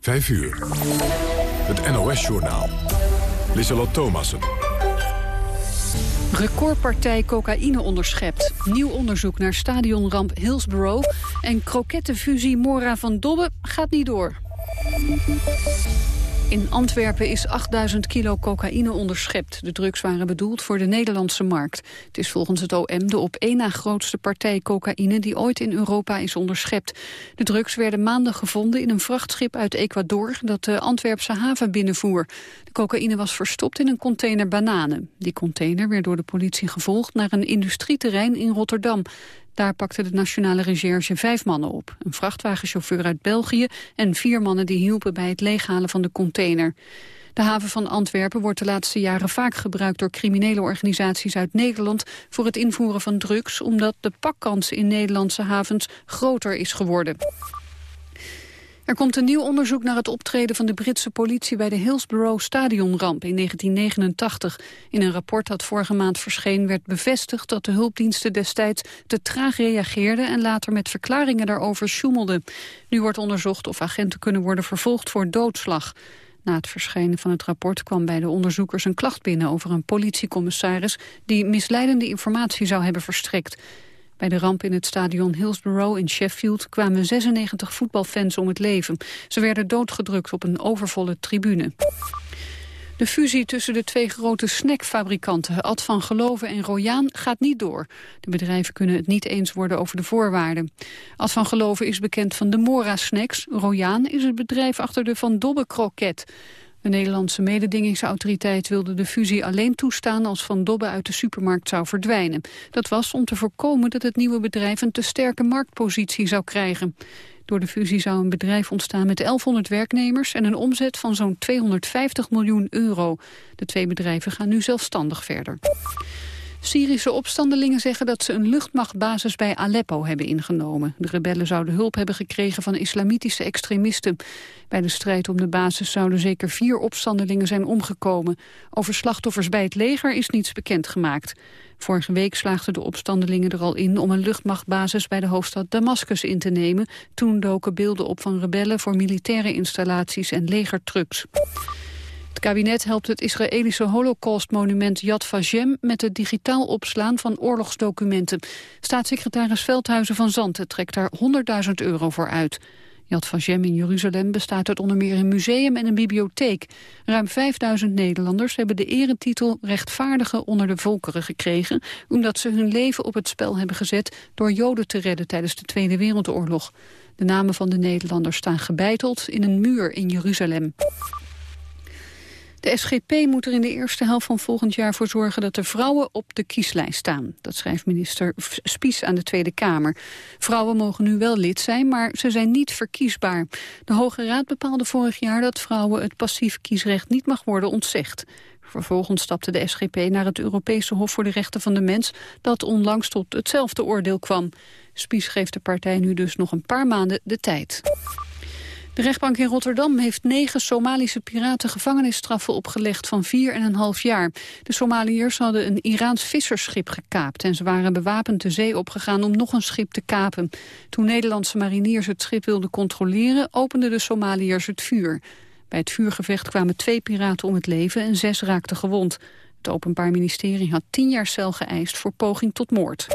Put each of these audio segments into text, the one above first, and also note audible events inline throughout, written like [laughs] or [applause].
5 uur. Het NOS-journaal. Lissalot Thomassen. Recordpartij cocaïne onderschept. Nieuw onderzoek naar stadionramp Hillsborough. En krokettenfusie Mora van Dobbe gaat niet door. In Antwerpen is 8000 kilo cocaïne onderschept. De drugs waren bedoeld voor de Nederlandse markt. Het is volgens het OM de op één na grootste partij cocaïne... die ooit in Europa is onderschept. De drugs werden maandag gevonden in een vrachtschip uit Ecuador... dat de Antwerpse haven binnenvoer. De cocaïne was verstopt in een container bananen. Die container werd door de politie gevolgd naar een industrieterrein in Rotterdam. Daar pakte de Nationale Recherche vijf mannen op. Een vrachtwagenchauffeur uit België en vier mannen die hielpen bij het leeghalen van de container. De haven van Antwerpen wordt de laatste jaren vaak gebruikt door criminele organisaties uit Nederland voor het invoeren van drugs, omdat de pakkans in Nederlandse havens groter is geworden. Er komt een nieuw onderzoek naar het optreden van de Britse politie bij de Hillsborough stadionramp in 1989. In een rapport dat vorige maand verscheen werd bevestigd dat de hulpdiensten destijds te traag reageerden en later met verklaringen daarover sjoemelden. Nu wordt onderzocht of agenten kunnen worden vervolgd voor doodslag. Na het verschijnen van het rapport kwam bij de onderzoekers een klacht binnen over een politiecommissaris die misleidende informatie zou hebben verstrekt. Bij de ramp in het stadion Hillsborough in Sheffield kwamen 96 voetbalfans om het leven. Ze werden doodgedrukt op een overvolle tribune. De fusie tussen de twee grote snackfabrikanten, Ad van Geloven en Royaan, gaat niet door. De bedrijven kunnen het niet eens worden over de voorwaarden. Ad van Geloven is bekend van de Mora Snacks. Royaan is het bedrijf achter de Van Dobbe Kroket. De Nederlandse mededingingsautoriteit wilde de fusie alleen toestaan als Van Dobbe uit de supermarkt zou verdwijnen. Dat was om te voorkomen dat het nieuwe bedrijf een te sterke marktpositie zou krijgen. Door de fusie zou een bedrijf ontstaan met 1100 werknemers en een omzet van zo'n 250 miljoen euro. De twee bedrijven gaan nu zelfstandig verder. Syrische opstandelingen zeggen dat ze een luchtmachtbasis bij Aleppo hebben ingenomen. De rebellen zouden hulp hebben gekregen van islamitische extremisten. Bij de strijd om de basis zouden zeker vier opstandelingen zijn omgekomen. Over slachtoffers bij het leger is niets bekendgemaakt. Vorige week slaagden de opstandelingen er al in om een luchtmachtbasis bij de hoofdstad Damascus in te nemen. Toen doken beelden op van rebellen voor militaire installaties en legertrucks. Het kabinet helpt het Israëlische holocaustmonument Yad Vashem met het digitaal opslaan van oorlogsdocumenten. Staatssecretaris Veldhuizen van Zanten trekt daar 100.000 euro voor uit. Yad Vashem in Jeruzalem bestaat uit onder meer een museum en een bibliotheek. Ruim 5000 Nederlanders hebben de eretitel rechtvaardige onder de volkeren gekregen... omdat ze hun leven op het spel hebben gezet door Joden te redden tijdens de Tweede Wereldoorlog. De namen van de Nederlanders staan gebeiteld in een muur in Jeruzalem. De SGP moet er in de eerste helft van volgend jaar voor zorgen dat de vrouwen op de kieslijst staan. Dat schrijft minister Spies aan de Tweede Kamer. Vrouwen mogen nu wel lid zijn, maar ze zijn niet verkiesbaar. De Hoge Raad bepaalde vorig jaar dat vrouwen het passief kiesrecht niet mag worden ontzegd. Vervolgens stapte de SGP naar het Europese Hof voor de Rechten van de Mens... dat onlangs tot hetzelfde oordeel kwam. Spies geeft de partij nu dus nog een paar maanden de tijd. De rechtbank in Rotterdam heeft negen Somalische piraten gevangenisstraffen opgelegd van vier en een half jaar. De Somaliërs hadden een Iraans vissersschip gekaapt en ze waren bewapend de zee opgegaan om nog een schip te kapen. Toen Nederlandse mariniers het schip wilden controleren, openden de Somaliërs het vuur. Bij het vuurgevecht kwamen twee piraten om het leven en zes raakten gewond. Het Openbaar Ministerie had tien jaar cel geëist voor poging tot moord.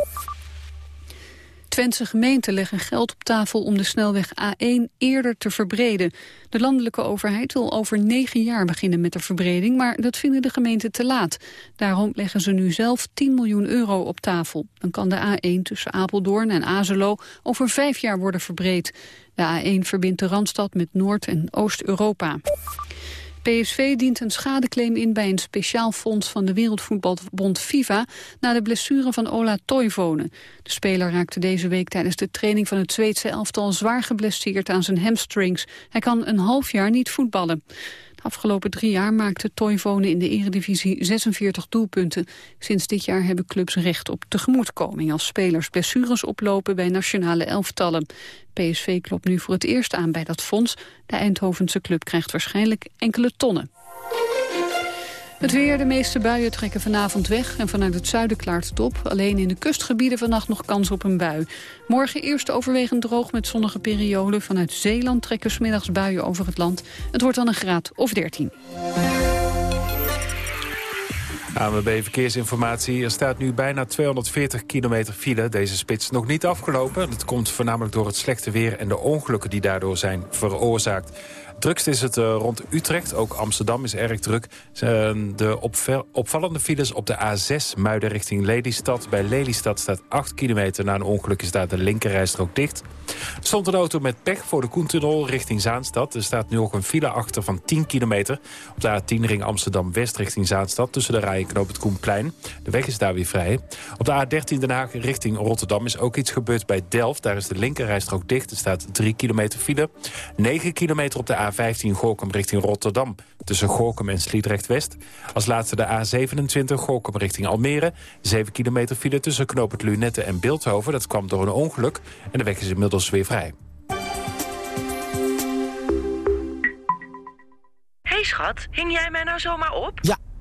Twentse gemeenten leggen geld op tafel om de snelweg A1 eerder te verbreden. De landelijke overheid wil over negen jaar beginnen met de verbreding, maar dat vinden de gemeenten te laat. Daarom leggen ze nu zelf 10 miljoen euro op tafel. Dan kan de A1 tussen Apeldoorn en Azelo over vijf jaar worden verbreed. De A1 verbindt de Randstad met Noord- en Oost-Europa. PSV dient een schadeclaim in bij een speciaal fonds van de Wereldvoetbalbond FIFA na de blessure van Ola Toivonen. De speler raakte deze week tijdens de training van het Zweedse elftal zwaar geblesseerd aan zijn hamstrings. Hij kan een half jaar niet voetballen. Afgelopen drie jaar maakte Toivonen in de eredivisie 46 doelpunten. Sinds dit jaar hebben clubs recht op tegemoetkoming als spelers blessures oplopen bij nationale elftallen. PSV klopt nu voor het eerst aan bij dat fonds. De Eindhovense club krijgt waarschijnlijk enkele tonnen. Het weer, de meeste buien trekken vanavond weg en vanuit het zuiden klaart het op. Alleen in de kustgebieden vannacht nog kans op een bui. Morgen eerst overwegend droog met zonnige perioden. Vanuit Zeeland trekken smiddags buien over het land. Het wordt dan een graad of 13. ANWB Verkeersinformatie. Er staat nu bijna 240 kilometer file. Deze spits nog niet afgelopen. Dat komt voornamelijk door het slechte weer en de ongelukken die daardoor zijn veroorzaakt. Drukst is het eh, rond Utrecht. Ook Amsterdam is erg druk. De opvallende files op de A6 Muiden richting Lelystad. Bij Lelystad staat 8 kilometer. Na een ongeluk is daar de linkerrijstrook dicht. Er stond een auto met pech voor de Koentunnel richting Zaanstad. Er staat nu ook een file achter van 10 kilometer. Op de A10 ring Amsterdam-West richting Zaanstad... tussen de rij en knoop het Koenplein. De weg is daar weer vrij. Op de A13 Den Haag richting Rotterdam is ook iets gebeurd bij Delft. Daar is de linkerrijstrook dicht. Er staat 3 kilometer file. 9 kilometer op de A15 Gorkum richting Rotterdam. Tussen Gorkum en Sliedrecht-West. Als laatste de A27 Gorkum richting Almere. 7 kilometer file tussen knoop het Lunette en Beeldhoven. Dat kwam door een ongeluk. En de weg is inmiddels weer vrij. Hey schat, hing jij mij nou zomaar op? Ja,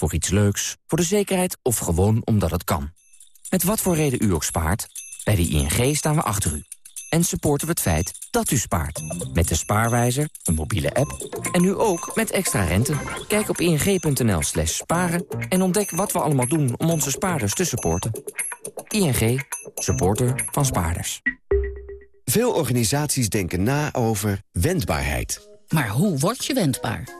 voor iets leuks, voor de zekerheid of gewoon omdat het kan. Met wat voor reden u ook spaart, bij de ING staan we achter u. En supporten we het feit dat u spaart. Met de spaarwijzer, een mobiele app en nu ook met extra rente. Kijk op ing.nl slash sparen en ontdek wat we allemaal doen om onze spaarders te supporten. ING, supporter van spaarders. Veel organisaties denken na over wendbaarheid. Maar hoe word je wendbaar?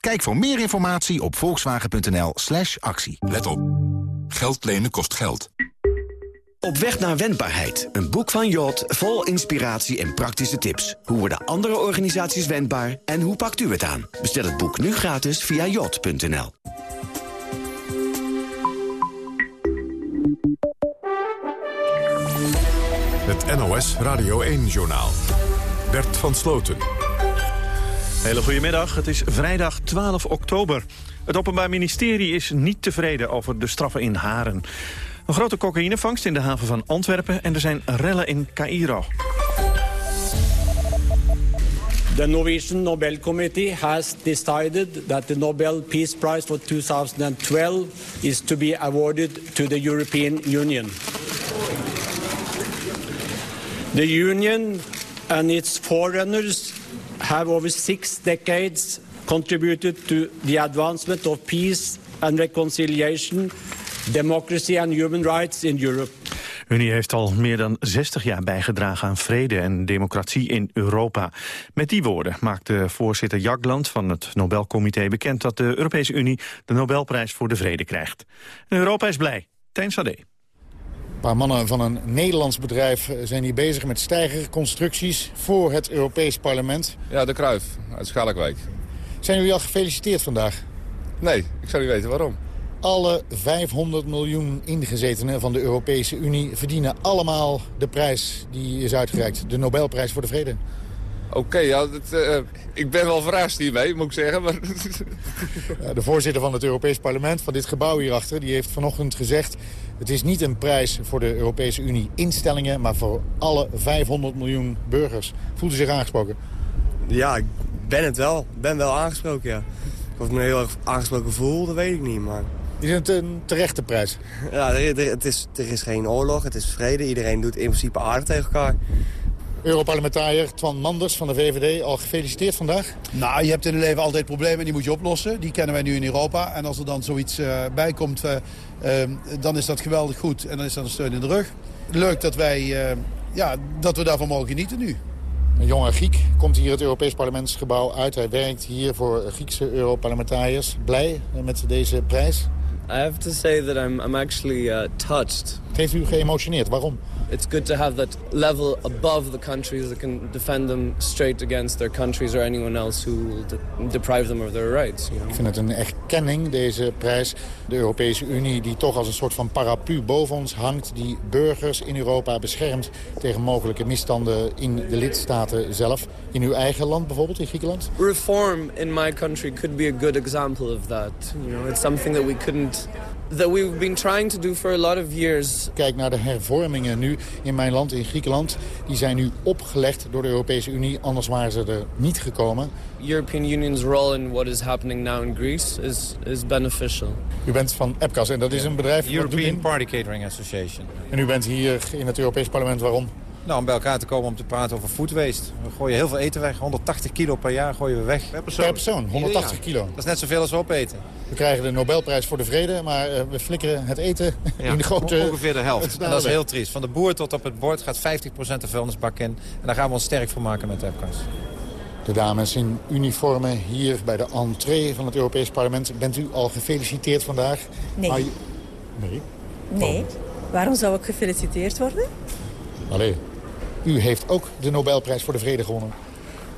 Kijk voor meer informatie op volkswagen.nl slash actie. Let op. Geld lenen kost geld. Op weg naar wendbaarheid. Een boek van Jot vol inspiratie en praktische tips. Hoe worden andere organisaties wendbaar en hoe pakt u het aan? Bestel het boek nu gratis via jot.nl. Het NOS Radio 1-journaal. Bert van Sloten. Hele goedemiddag, het is vrijdag 12 oktober. Het Openbaar Ministerie is niet tevreden over de straffen in Haren. Een grote cocaïnevangst in de haven van Antwerpen... en er zijn rellen in Cairo. The Norwegian Nobel Committee has decided that the Nobel Peace Prize for 2012 is to be awarded to the European Union. The Union and its forerunners have over six decades contributed to the advancement of peace reconciliation, democracy and human rights in Europe. Unie heeft al meer dan 60 jaar bijgedragen aan vrede en democratie in Europa. Met die woorden maakte voorzitter Jagland van het Nobelcomité bekend dat de Europese Unie de Nobelprijs voor de Vrede krijgt. Europa is blij. Tijn Sade. Een paar mannen van een Nederlands bedrijf eh, zijn hier bezig met stijgerconstructies voor het Europees Parlement. Ja, de Kruif uit Schalkwijk. Zijn jullie al gefeliciteerd vandaag? Nee, ik zou niet weten waarom. Alle 500 miljoen ingezetenen van de Europese Unie verdienen allemaal de prijs die is uitgereikt. De Nobelprijs voor de Vrede. Oké, ja, uh, ik ben wel verrast hiermee, moet ik zeggen. Maar... [laughs] De voorzitter van het Europees Parlement, van dit gebouw hierachter... die heeft vanochtend gezegd Het is niet een prijs voor de Europese Unie instellingen... maar voor alle 500 miljoen burgers. Voelt u zich aangesproken? Ja, ik ben het wel. Ik ben wel aangesproken, ja. Of ik me heel erg aangesproken voel, dat weet ik niet, maar... Is het een terechte prijs? Ja, er, er, het is, er is geen oorlog, het is vrede. Iedereen doet in principe aardig tegen elkaar. Europarlementariër Twan Manders van de VVD, al gefeliciteerd vandaag? Nou, je hebt in het leven altijd problemen en die moet je oplossen. Die kennen wij nu in Europa. En als er dan zoiets uh, bij komt, uh, uh, dan is dat geweldig goed. En dan is dat een steun in de rug. Leuk dat, wij, ja, dat we daarvan mogen genieten nu. Een jonge Griek komt hier het Europees Parlementsgebouw uit. Hij werkt hier voor Griekse Europarlementariërs. Blij met deze prijs? I have to say that I'm, I'm actually uh, touched. Het heeft u geëmotioneerd. Waarom? It's good to have that level above the countries that can defend them straight against their countries or anyone else who will de deprive them of their rights. You know? Ik vind het een erkenning, deze prijs. De Europese Unie die toch als een soort van paraplu boven ons hangt... die burgers in Europa beschermt tegen mogelijke misstanden in de lidstaten zelf. In uw eigen land bijvoorbeeld, in Griekenland? Reform in my country could be a good example of that. You know, it's something that we couldn't that we've been trying to do for a lot of years. Kijk naar de hervormingen nu in mijn land, in Griekenland. Die zijn nu opgelegd door de Europese Unie, anders waren ze er niet gekomen. European Union's role in what is happening now in Greece is, is beneficial. U bent van EPCAS en dat is een bedrijf... European Party Catering Association. En u bent hier in het Europees Parlement, waarom? Nou, om bij elkaar te komen om te praten over food waste. We gooien heel veel eten weg. 180 kilo per jaar gooien we weg. Per persoon? Per persoon, 180 kilo. Dat is net zoveel als we opeten. We krijgen de Nobelprijs voor de vrede, maar we flikkeren het eten [laughs] in de grote... Ongeveer de helft. En dat is heel triest. Van de boer tot op het bord gaat 50% de vuilnisbak in. En daar gaan we ons sterk voor maken met de EPCAS. De dames in uniformen hier bij de entree van het Europees Parlement. Bent u al gefeliciteerd vandaag? Nee. Nee? Nee. Waarom zou ik gefeliciteerd worden? Allee, u heeft ook de Nobelprijs voor de Vrede gewonnen.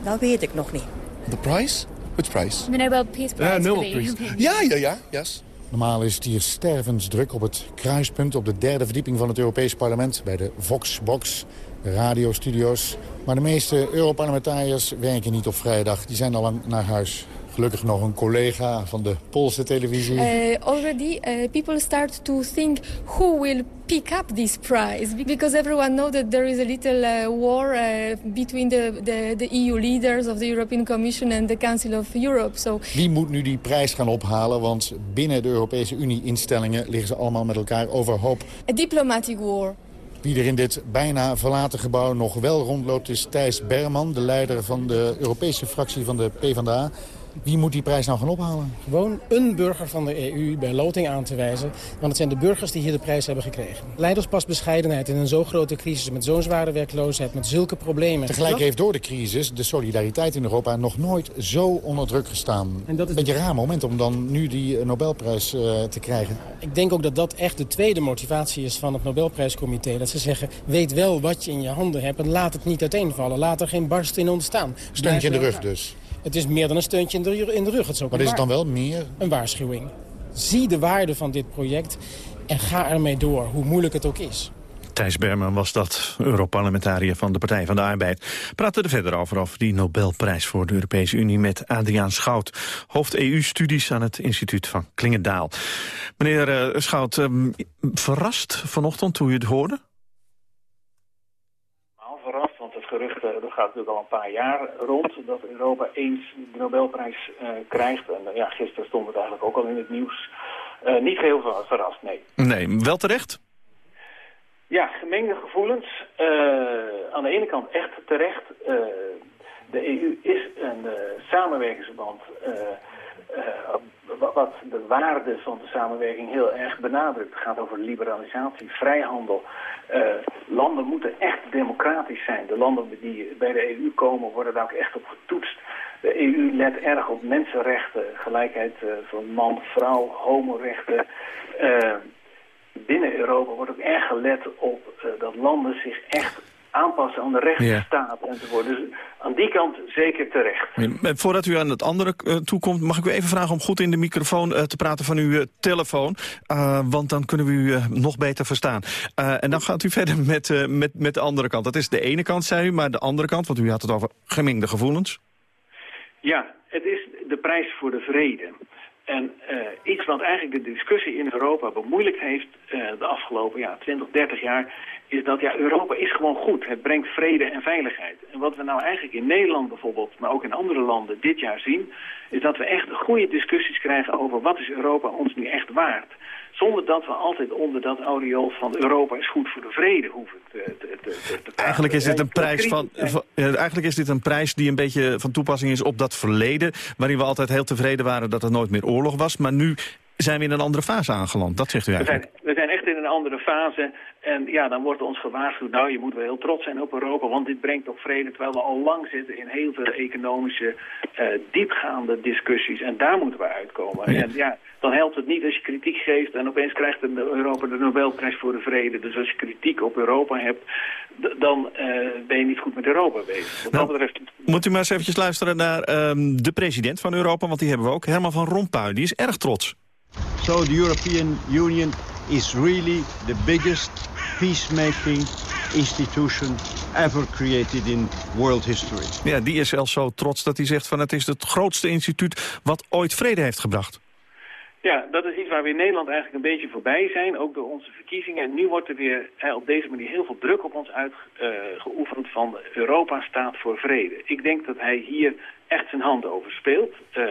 Dat weet ik nog niet. The prize? Which prize? The Nobel Peace Prize. Uh, Nobel Prize. Ja, ja, ja. Yes. Normaal is het hier stervensdruk op het kruispunt... op de derde verdieping van het Europees Parlement... bij de Voxbox, de radiostudio's. Maar de meeste Europarlementariërs werken niet op vrijdag. Die zijn al lang naar huis. Gelukkig nog een collega van de Poolse televisie. Uh, already uh, people start to think who will pick up this prize because everyone knows that there is a little uh, war between the, the, the EU leaders of the European Commission and the Council of Europe. So Wie moet nu die prijs gaan ophalen? Want binnen de Europese Unie-instellingen liggen ze allemaal met elkaar overhoop. A diplomatic war. Wie er in dit bijna verlaten gebouw nog wel rondloopt is Thijs Berman... de leider van de Europese fractie van de PvdA. Wie moet die prijs nou gaan ophalen? Gewoon een burger van de EU bij loting aan te wijzen. Want het zijn de burgers die hier de prijs hebben gekregen. Leiders pas bescheidenheid in een zo grote crisis... met zo'n zware werkloosheid, met zulke problemen. Tegelijk heeft door de crisis de solidariteit in Europa... nog nooit zo onder druk gestaan. En dat is... Een beetje een raar moment om dan nu die Nobelprijs uh, te krijgen. Ik denk ook dat dat echt de tweede motivatie is van het Nobelprijscomité. Dat ze zeggen, weet wel wat je in je handen hebt... en laat het niet uiteenvallen. Laat er geen barst in ontstaan. Steuntje in de rug dus. Het is meer dan een steuntje in de, in de rug. Het is ook Wat is het dan wel meer? Een waarschuwing. Zie de waarde van dit project en ga ermee door, hoe moeilijk het ook is. Thijs Berman was dat, Europarlementariër van de Partij van de Arbeid. Praten er verder over, over die Nobelprijs voor de Europese Unie... met Adriaan Schout, hoofd EU-studies aan het instituut van Klingendaal. Meneer uh, Schout, um, verrast vanochtend toen u het hoorde? verrast, want het gerucht dat gaat natuurlijk al een paar jaar rond dat Europa eens de Nobelprijs uh, krijgt. En uh, ja, gisteren stond het eigenlijk ook al in het nieuws. Uh, niet heel verrast, nee. Nee, wel terecht? Ja, gemengde gevoelens. aan de ene kant echt terecht. de EU is een samenwerkingsverband wat de waarde van de samenwerking heel erg benadrukt. Het gaat over liberalisatie, vrijhandel. Uh, landen moeten echt democratisch zijn. De landen die bij de EU komen worden daar ook echt op getoetst. De EU let erg op mensenrechten, gelijkheid uh, van man, vrouw, homorechten. Uh, binnen Europa wordt ook erg gelet op dat landen zich echt aanpassen aan de rechtsstaat ja. enzovoort. Dus aan die kant zeker terecht. Ja, voordat u aan het andere uh, toekomt, mag ik u even vragen om goed in de microfoon uh, te praten van uw uh, telefoon. want dan kunnen we u nog beter verstaan. en dan gaat u [laughs] verder met, met, met de andere kant. Dat is de ene kant, zei u, maar de andere kant, want u had het over gemengde gevoelens. Ja, het is de prijs voor de vrede. En uh, iets wat eigenlijk de discussie in Europa bemoeilijkt heeft uh, de afgelopen ja, 20, 30 jaar... is dat ja, Europa is gewoon goed. Het brengt vrede en veiligheid. En wat we nou eigenlijk in Nederland bijvoorbeeld, maar ook in andere landen dit jaar zien... is dat we echt goede discussies krijgen over wat is Europa ons nu echt waard. Zonder dat we altijd onder dat aureool van Europa is goed voor de vrede hoeven te, te, te, te Eigenlijk is dit een prijs van, van, eigenlijk is dit een prijs die een beetje van toepassing is op dat verleden, waarin we altijd heel tevreden waren dat er nooit meer oorlog was. Maar nu zijn we in een andere fase aangeland. Dat zegt u eigenlijk. We zijn, we zijn echt in een andere fase. En ja, dan wordt ons gewaarschuwd, nou, je moet wel heel trots zijn op Europa, want dit brengt toch vrede, terwijl we al lang zitten in heel veel economische, uh, diepgaande discussies. En daar moeten we uitkomen. Ja. En ja, dan helpt het niet als je kritiek geeft en opeens krijgt Europa de Nobelprijs voor de vrede. Dus als je kritiek op Europa hebt, dan uh, ben je niet goed met Europa bezig. Wat nou, dat betreft... Moet u maar eens eventjes luisteren naar um, de president van Europa, want die hebben we ook, Herman van Rompuy. Die is erg trots. So the European Union is really the biggest peacemaking institution ever created in world history. Ja, die is zelfs zo trots dat hij zegt van het is het grootste instituut wat ooit vrede heeft gebracht. Ja, dat is iets waar we in Nederland eigenlijk een beetje voorbij zijn, ook door onze verkiezingen. En nu wordt er weer hè, op deze manier heel veel druk op ons uitgeoefend uh, van Europa staat voor vrede. Ik denk dat hij hier echt zijn hand over speelt. Uh,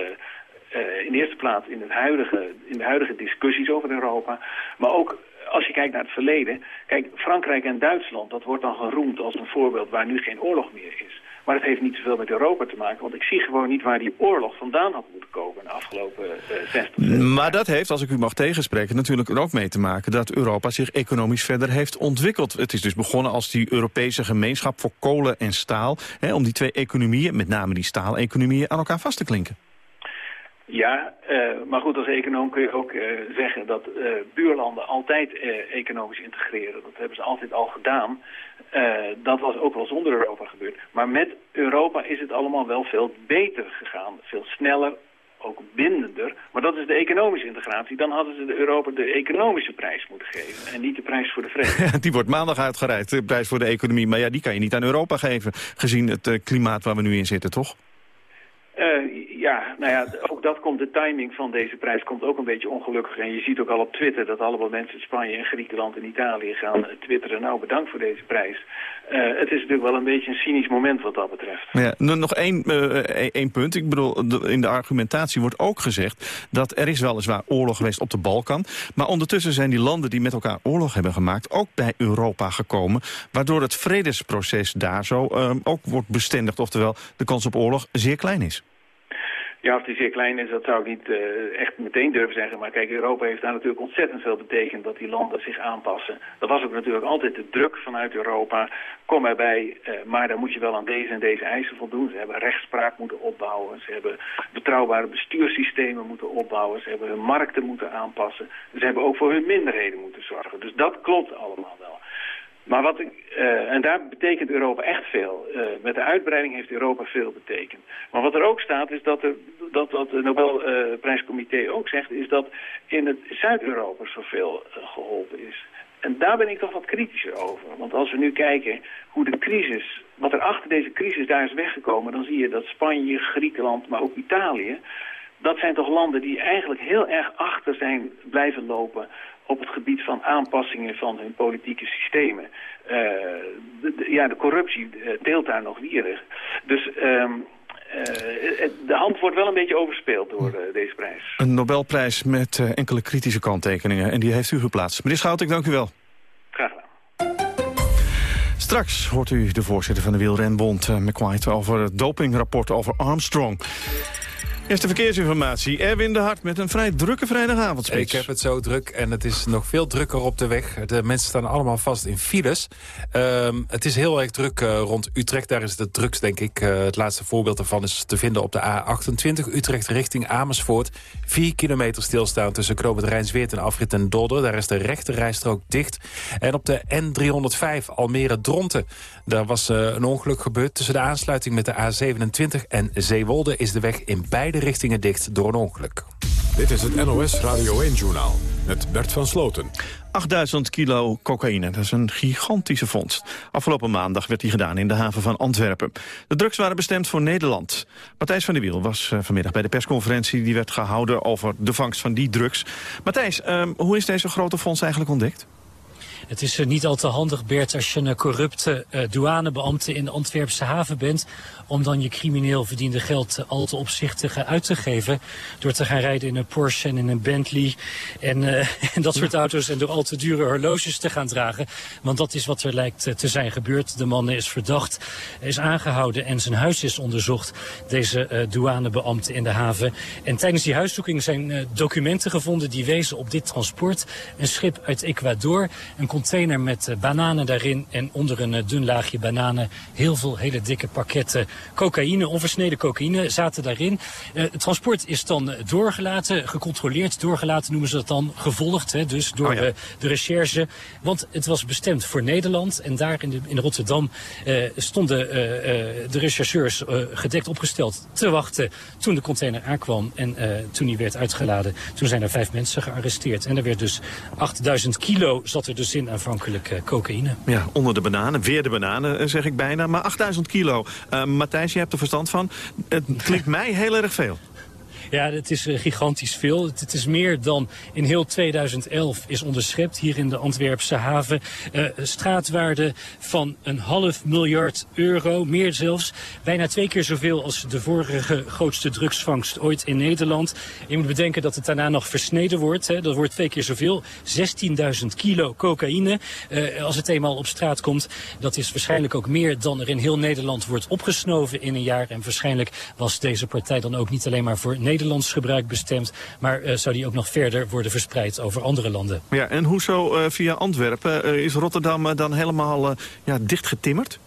uh, in de eerste plaats in, het huidige, in de huidige discussies over Europa. Maar ook als je kijkt naar het verleden. Kijk, Frankrijk en Duitsland, dat wordt dan geroemd als een voorbeeld waar nu geen oorlog meer is. Maar het heeft niet zoveel met Europa te maken. Want ik zie gewoon niet waar die oorlog vandaan had moeten komen de afgelopen uh, 60 jaar. Maar dat heeft, als ik u mag tegenspreken, natuurlijk er ook mee te maken... dat Europa zich economisch verder heeft ontwikkeld. Het is dus begonnen als die Europese gemeenschap voor kolen en staal... Hè, om die twee economieën, met name die staaleconomieën, aan elkaar vast te klinken. Ja, uh, maar goed, als econoom kun je ook uh, zeggen dat uh, buurlanden altijd economisch integreren. Dat hebben ze altijd al gedaan. dat was ook wel zonder Europa gebeurd. Maar met Europa is het allemaal wel veel beter gegaan. Veel sneller, ook bindender. Maar dat is de economische integratie. Dan hadden ze de Europa de economische prijs moeten geven. En niet de prijs voor de vrede. [laughs] die wordt maandag uitgereikt, de prijs voor de economie. Maar ja, die kan je niet aan Europa geven, gezien het klimaat waar we nu in zitten, toch? Ja, nou ja, ook dat komt, de timing van deze prijs komt ook een beetje ongelukkig. En je ziet ook al op Twitter dat allemaal mensen in Spanje en Griekenland en Italië gaan twitteren. Nou, bedankt voor deze prijs. Uh, het is natuurlijk wel een beetje een cynisch moment wat dat betreft. Ja, nog één, uh, één punt. Ik bedoel, in de argumentatie wordt ook gezegd dat er is weliswaar oorlog geweest op de Balkan. Maar ondertussen zijn die landen die met elkaar oorlog hebben gemaakt ook bij Europa gekomen. Waardoor het vredesproces daar zo ook wordt bestendigd. Oftewel, de kans op oorlog zeer klein is. Ja, of die zeer klein is, dat zou ik niet uh, echt meteen durven zeggen. Maar kijk, Europa heeft daar natuurlijk ontzettend veel betekend dat die landen zich aanpassen. Dat was ook natuurlijk altijd de druk vanuit Europa. Kom erbij, uh, maar dan moet je wel aan deze en deze eisen voldoen. Ze hebben rechtspraak moeten opbouwen. Ze hebben betrouwbare bestuurssystemen moeten opbouwen. Ze hebben hun markten moeten aanpassen. Ze hebben ook voor hun minderheden moeten zorgen. Dus dat klopt allemaal wel. Maar wat ik, uh, en daar betekent Europa echt veel. Uh, met de uitbreiding heeft Europa veel betekend. Maar wat er ook staat is dat, er, dat wat het Nobelprijscomité ook zegt... is dat in het Zuid-Europa zoveel geholpen is. En daar ben ik toch wat kritischer over. Want als we nu kijken hoe de crisis, wat er achter deze crisis daar is weggekomen... dan zie je dat Spanje, Griekenland, maar ook Italië... dat zijn toch landen die eigenlijk heel erg achter zijn blijven lopen op het gebied van aanpassingen van hun politieke systemen. Uh, de, de, ja, de corruptie deelt daar nog wierig. Dus... Um, uh, de hand wordt wel een beetje overspeeld door uh, deze prijs. Een Nobelprijs met uh, enkele kritische kanttekeningen. En die heeft u geplaatst. Meneer Schout, ik dank u wel. Graag gedaan. Straks hoort u de voorzitter van de Wielrenbond, McQuaid... over het dopingrapport over Armstrong. Eerste verkeersinformatie. Erwin de Hart met een vrij drukke vrijdagavondspits. Ik heb het zo druk en het is nog veel drukker op de weg. De mensen staan allemaal vast in files. Um, het is heel erg druk uh, rond Utrecht. Daar is het drukst, denk ik. Uh, het laatste voorbeeld daarvan is te vinden op de A28. Utrecht richting Amersfoort. Vier kilometer stilstaan tussen Knoopend Rijnsweert en Afrit en Dodder. Daar is de rechte rijstrook dicht. En op de N305 Almere-Dronten. Daar was uh, een ongeluk gebeurd. Tussen de aansluiting met de A27 en Zeewolde is de weg in beide richtingen dicht door een ongeluk. Dit is het NOS Radio 1-journaal met Bert van Sloten. 8000 kilo cocaïne, dat is een gigantische vondst. Afgelopen maandag werd die gedaan in de haven van Antwerpen. De drugs waren bestemd voor Nederland. Matthijs van der Wiel was eh, vanmiddag bij de persconferentie... die werd gehouden over de vangst van die drugs. Matthijs, uh, hoe is deze grote fonds eigenlijk ontdekt? Het is uh, niet al te handig, Bert, als je een corrupte uh, douanebeambte in de Antwerpse haven bent om dan je crimineel verdiende geld al te opzichtig uit te geven. Door te gaan rijden in een Porsche en in een Bentley en, uh, [laughs] en dat soort auto's. En door al te dure horloges te gaan dragen. Want dat is wat er lijkt te zijn gebeurd. De man is verdacht, is aangehouden en zijn huis is onderzocht. Deze uh, douanebeambte in de haven. En tijdens die huiszoeking zijn uh, documenten gevonden die wezen op dit transport. Een schip uit Ecuador, een container met bananen daarin. En onder een dun laagje bananen heel veel hele dikke pakketten cocaïne, onversneden cocaïne, zaten daarin. Uh, het transport is dan doorgelaten, gecontroleerd, doorgelaten noemen ze dat dan, gevolgd. Hè, dus door oh ja. uh, de recherche. Want het was bestemd voor Nederland. En daar in, de, in Rotterdam uh, stonden de rechercheurs gedekt opgesteld te wachten toen de container aankwam. En toen die werd uitgeladen, toen zijn er vijf mensen gearresteerd. En er werd dus 8000 kilo zat er dus in aanvankelijk cocaïne. Ja, onder de bananen, weer de bananen zeg ik bijna. Maar 8000 kilo, Matthijs, je hebt er verstand van. Het klinkt [laughs] mij heel erg veel. Ja, het is uh, gigantisch veel. Het, is meer dan in heel 2011 is onderschept hier in de Antwerpse haven. Uh, straatwaarde van een half miljard euro, meer zelfs. Bijna twee keer zoveel als de vorige grootste drugsvangst ooit in Nederland. Je moet bedenken dat het daarna nog versneden wordt. Hè. Dat wordt twee keer zoveel. 16.000 kilo cocaïne. Uh, als het eenmaal op straat komt, dat is waarschijnlijk ook meer dan er in heel Nederland wordt opgesnoven in een jaar. En waarschijnlijk was deze partij dan ook niet alleen maar voor Nederland Nederlands gebruik bestemd. Maar uh, zou die ook nog verder worden verspreid over andere landen. Ja, en hoezo uh, via Antwerpen? Uh, is Rotterdam dan helemaal ja, dichtgetimmerd?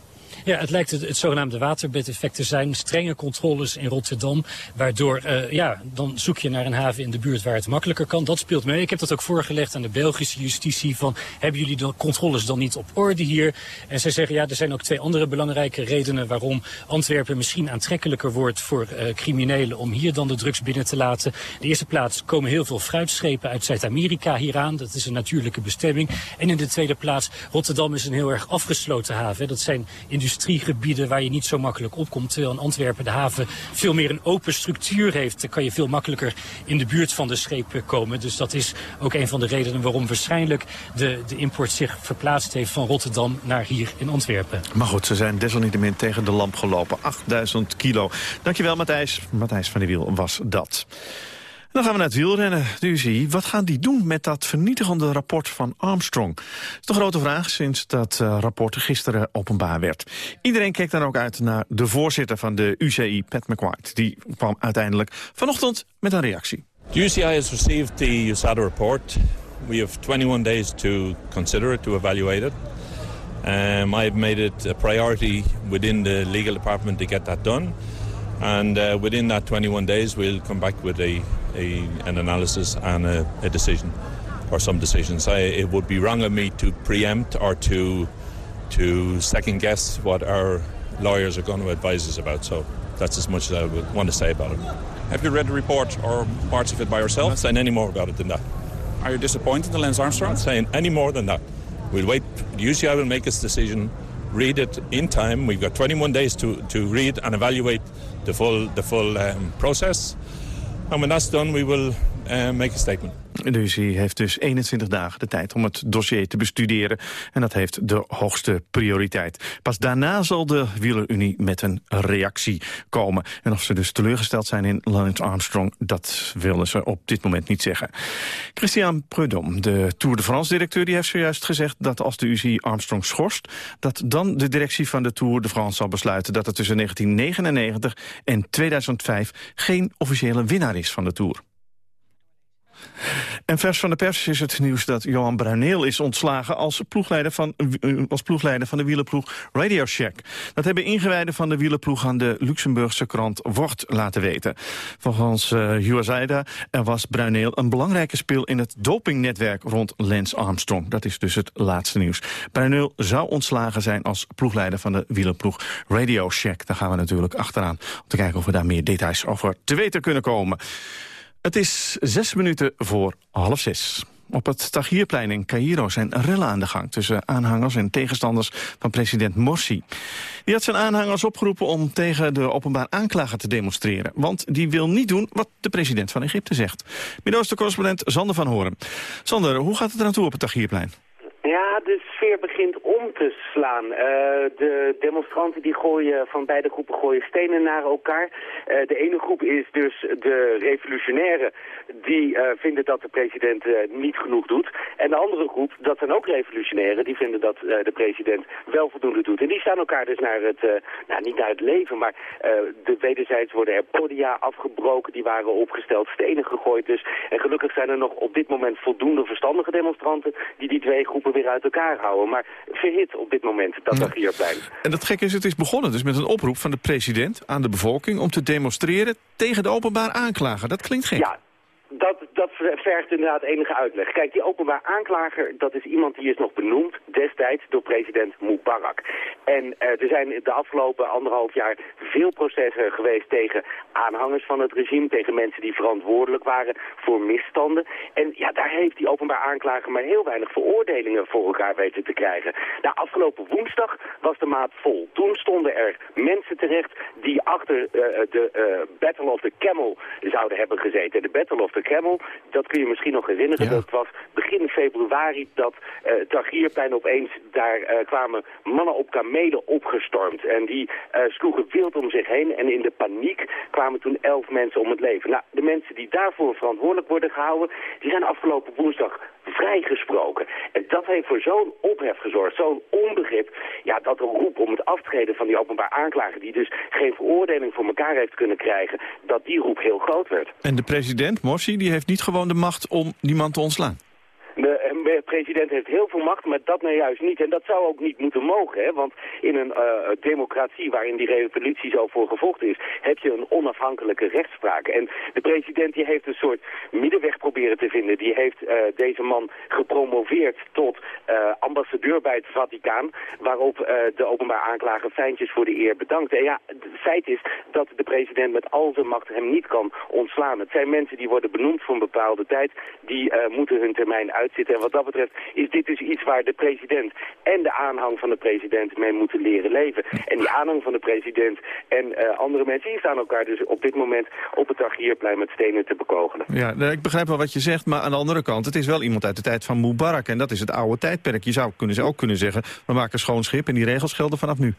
Ja, het lijkt het, het zogenaamde waterbedeffect te zijn. Strenge controles in Rotterdam. Waardoor, uh, ja, dan zoek je naar een haven in de buurt waar het makkelijker kan. Dat speelt mee. Ik heb dat ook voorgelegd aan de Belgische justitie. Van, hebben jullie de controles dan niet op orde hier? En zij zeggen, ja, er zijn ook twee andere belangrijke redenen... waarom Antwerpen misschien aantrekkelijker wordt voor uh, criminelen... om hier dan de drugs binnen te laten. In de eerste plaats komen heel veel fruitschepen uit Zuid-Amerika hieraan. Dat is een natuurlijke bestemming. En in de tweede plaats, Rotterdam is een heel erg afgesloten haven. Dat zijn industrie industriegebieden waar je niet zo makkelijk opkomt. Terwijl in Antwerpen de haven veel meer een open structuur heeft. Dan kan je veel makkelijker in de buurt van de schepen komen. Dus dat is ook een van de redenen waarom waarschijnlijk de, de import zich verplaatst heeft van Rotterdam naar hier in Antwerpen. Maar goed, ze zijn desalniettemin tegen de lamp gelopen. 8000 kilo. Dankjewel Matthijs. Matthijs van der Wiel was dat. Dan gaan we naar het wielrennen. Nu zie wat gaan die doen met dat vernietigende rapport van Armstrong? Dat is de grote vraag sinds dat uh, rapport gisteren openbaar werd. Iedereen keek dan ook uit naar de voorzitter van de UCI, Pat McWhite. Die kwam uiteindelijk vanochtend met een reactie. The UCI has received the USADA report. We have 21 days to consider it, to evaluate it. Um, I've made it a priority within the legal department to get that done. And uh, within that 21 days, we'll come back with a, a an analysis and a, a, decision, or some decisions. I, it would be wrong of me to preempt or to to second guess what our lawyers are going to advise us about. So that's as much as I would want to say about it. Have you read the report or parts of it by yourself? I'm not saying any more about it than that. Are you disappointed in Lance Armstrong? I'm not saying any more than that. We'll wait. The UCI will make its decision. Read it in time. We've got 21 days to, to read and evaluate the full, the full um, process. And when that's done, we will uh, make a statement. De UCI heeft dus 21 dagen de tijd om het dossier te bestuderen. En dat heeft de hoogste prioriteit. Pas daarna zal de Wielerunie met een reactie komen. En of ze dus teleurgesteld zijn in Lance Armstrong... dat willen ze op dit moment niet zeggen. Christian Prudhomme, de Tour de France-directeur... die heeft zojuist gezegd dat als de UCI Armstrong schorst... dat dan de directie van de Tour de France zal besluiten... dat er tussen 1999 en 2005 geen officiële winnaar is van de Tour. En vers van de pers is het nieuws dat Johan Bruineel is ontslagen... als ploegleider van, als ploegleider van de wielerploeg Radio Shack. Dat hebben ingewijden van de wielerploeg aan de Luxemburgse krant Wort laten weten. Volgens uh, USAIDA was Bruineel een belangrijke speel... in het dopingnetwerk rond Lance Armstrong. Dat is dus het laatste nieuws. Bruineel zou ontslagen zijn als ploegleider van de wielerploeg Radio Shack. Daar gaan we natuurlijk achteraan om te kijken of we daar meer details over te weten kunnen komen. Het is zes minuten voor half zes. Op het Tahrirplein in Cairo zijn rellen aan de gang... tussen aanhangers en tegenstanders van president Morsi. Die had zijn aanhangers opgeroepen om tegen de openbaar aanklager te demonstreren. Want die wil niet doen wat de president van Egypte zegt. Midden-Oosten-correspondent Sander van Horen. Sander, hoe gaat het er aan toe op het Tahrirplein? Ja, de sfeer begint om te slaan. Uh, de demonstranten die gooien, van beide groepen gooien stenen naar elkaar. Uh, de ene groep is dus de revolutionairen die uh, vinden dat de president niet genoeg doet. En de andere groep, dat zijn ook revolutionairen, die vinden dat de president wel voldoende doet. En die staan elkaar dus naar het, nou niet naar het leven, maar de wederzijds worden er podia afgebroken, die waren opgesteld, stenen gegooid dus. En gelukkig zijn er nog op dit moment voldoende verstandige demonstranten die die twee groepen weer uit elkaar houden. Maar verhit op dit moment, dat Ja. Tahrirplein. En dat gekke is, het is begonnen dus met een oproep van de president aan de bevolking... om te demonstreren tegen de openbaar aanklager. Dat klinkt gek. Ja, dat, dat vergt inderdaad enige uitleg. Kijk, die openbaar aanklager, dat is iemand die is nog benoemd destijds door president Mubarak. En eh, er zijn de afgelopen anderhalf jaar veel processen geweest tegen aanhangers van het regime, tegen mensen die verantwoordelijk waren voor misstanden. En ja, daar heeft die openbaar aanklager maar heel weinig veroordelingen voor elkaar weten te krijgen. Nou, afgelopen woensdag was de maat vol. Toen stonden er mensen terecht die achter eh, de eh, Battle of the Camel zouden hebben gezeten. De Battle of the Camel, dat kun je misschien nog herinneren. Dat was begin februari dat Tahrirplein opeens, daar eh, kwamen mannen op kamelen opgestormd. En die eh, sloegen wild om zich heen. En in de paniek kwamen toen elf mensen om het leven. Nou, de mensen die daarvoor verantwoordelijk worden gehouden, die zijn afgelopen woensdag vrijgesproken. En dat heeft voor zo'n ophef gezorgd, zo'n onbegrip, ja, dat de roep om het aftreden van die openbaar aanklager, die dus geen veroordeling voor elkaar heeft kunnen krijgen, dat die roep heel groot werd. En de president, Morsi, die heeft niet gewoon de macht om die man te ontslaan. De president heeft heel veel macht, maar dat nou juist niet. En dat zou ook niet moeten mogen, hè? want in een eh, democratie waarin die revolutie zo voor gevochten is, heb je een onafhankelijke rechtspraak. En de president die heeft een soort middenweg proberen te vinden. Die heeft eh, deze man gepromoveerd tot eh, ambassadeur bij het Vaticaan, waarop de openbaar aanklager fijntjes voor de eer bedankt. En ja, het feit is dat de president met al zijn macht hem niet kan ontslaan. Het zijn mensen die worden benoemd voor een bepaalde tijd, die moeten hun termijn uitzitten. En wat dat betreft is dit dus iets waar de president en de aanhang van de president mee moeten leren leven. En die aanhang van de president en eh, andere mensen, die staan elkaar dus op dit moment op het Tahrirplein met stenen te bekogelen. Ja, nou, ik begrijp wel wat je zegt, maar aan de andere kant... het is wel iemand uit de tijd van Mubarak en dat is het oude tijdperk. Je zou kunnen, ook kunnen zeggen, we maken schoon schip en die regels gelden vanaf nu.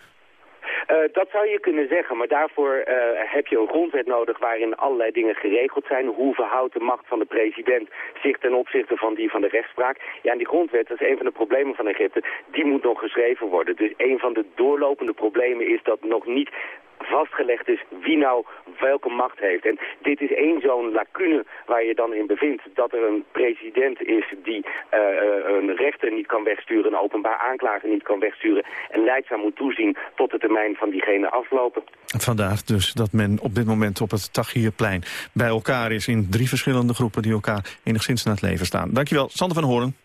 Uh, dat zou je kunnen zeggen, maar daarvoor uh, heb je een grondwet nodig waarin allerlei dingen geregeld zijn. Hoe verhoudt de macht van de president zich ten opzichte van die van de rechtspraak? Ja, en die grondwet, dat is een van de problemen van Egypte, die moet nog geschreven worden. Dus een van de doorlopende problemen is dat nog niet vastgelegd is wie nou welke macht heeft. En dit is één zo'n lacune waar je dan in bevindt. Dat er een president is die uh, een rechter niet kan wegsturen, een openbaar aanklager niet kan wegsturen en leidzaam moet toezien tot de termijn van diegene aflopen. Vandaar dus dat men op dit moment op het Tahrirplein bij elkaar is in drie verschillende groepen die elkaar enigszins naar het leven staan. Dankjewel, Sander van Hoorn.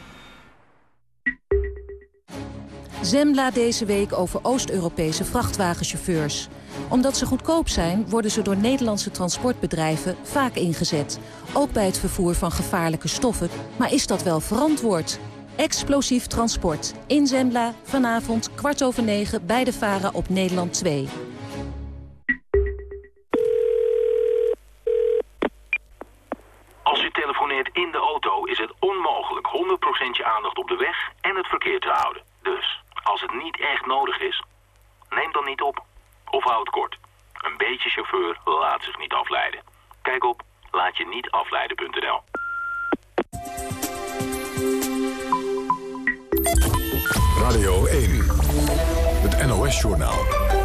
Zembla deze week over Oost-Europese vrachtwagenchauffeurs. Omdat ze goedkoop zijn, worden ze door Nederlandse transportbedrijven vaak ingezet. Ook bij het vervoer van gevaarlijke stoffen. Maar is dat wel verantwoord? Explosief transport. In Zembla, vanavond, kwart over negen, bij de Vara op Nederland 2. Als u telefoneert in de auto is het onmogelijk 100% je aandacht op de weg en het verkeer te houden. Dus, als het niet echt nodig is, neem dan niet op. Of houd kort. Een beetje chauffeur laat zich niet afleiden. Kijk op laatje-niet-afleiden.nl. Radio 1, het NOS-journaal.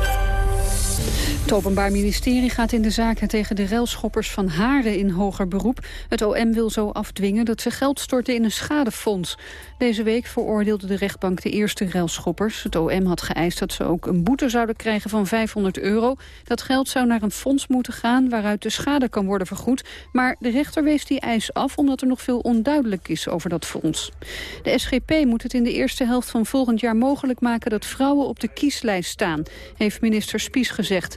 Het Openbaar Ministerie gaat in de zaken tegen de railschoppers van Haren in hoger beroep. Het OM wil zo afdwingen dat ze geld storten in een schadefonds. Deze week veroordeelde de rechtbank de eerste railschoppers. Het OM had geëist dat ze ook een boete zouden krijgen van 500 euro. Dat geld zou naar een fonds moeten gaan waaruit de schade kan worden vergoed. Maar de rechter wees die eis af omdat er nog veel onduidelijk is over dat fonds. De SGP moet het in de eerste helft van volgend jaar mogelijk maken dat vrouwen op de kieslijst staan, heeft minister Spies gezegd.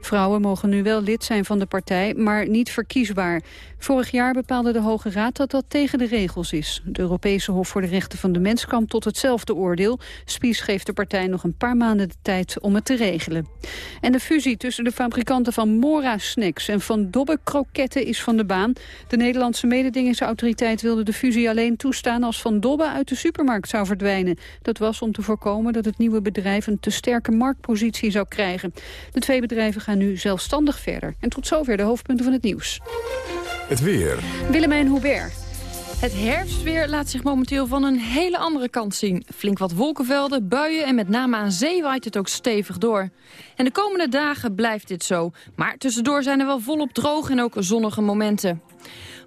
Vrouwen mogen nu wel lid zijn van de partij, maar niet verkiesbaar. Vorig jaar bepaalde de Hoge Raad dat dat tegen de regels is. De Europese Hof voor de Rechten van de Mens kwam tot hetzelfde oordeel. Spies geeft de partij nog een paar maanden de tijd om het te regelen. En de fusie tussen de fabrikanten van Mora Snacks en van Dobbe Kroketten is van de baan. De Nederlandse mededingingsautoriteit wilde de fusie alleen toestaan als Van Dobbe uit de supermarkt zou verdwijnen. Dat was om te voorkomen dat het nieuwe bedrijf een te sterke marktpositie zou krijgen. De twee bedrijven gaan nu zelfstandig verder. En tot zover de hoofdpunten van het nieuws. Het weer. Willemijn Hubert. Het herfstweer laat zich momenteel van een hele andere kant zien. Flink wat wolkenvelden, buien en met name aan zee waait het ook stevig door. En de komende dagen blijft dit zo. Maar tussendoor zijn er wel volop droog en ook zonnige momenten.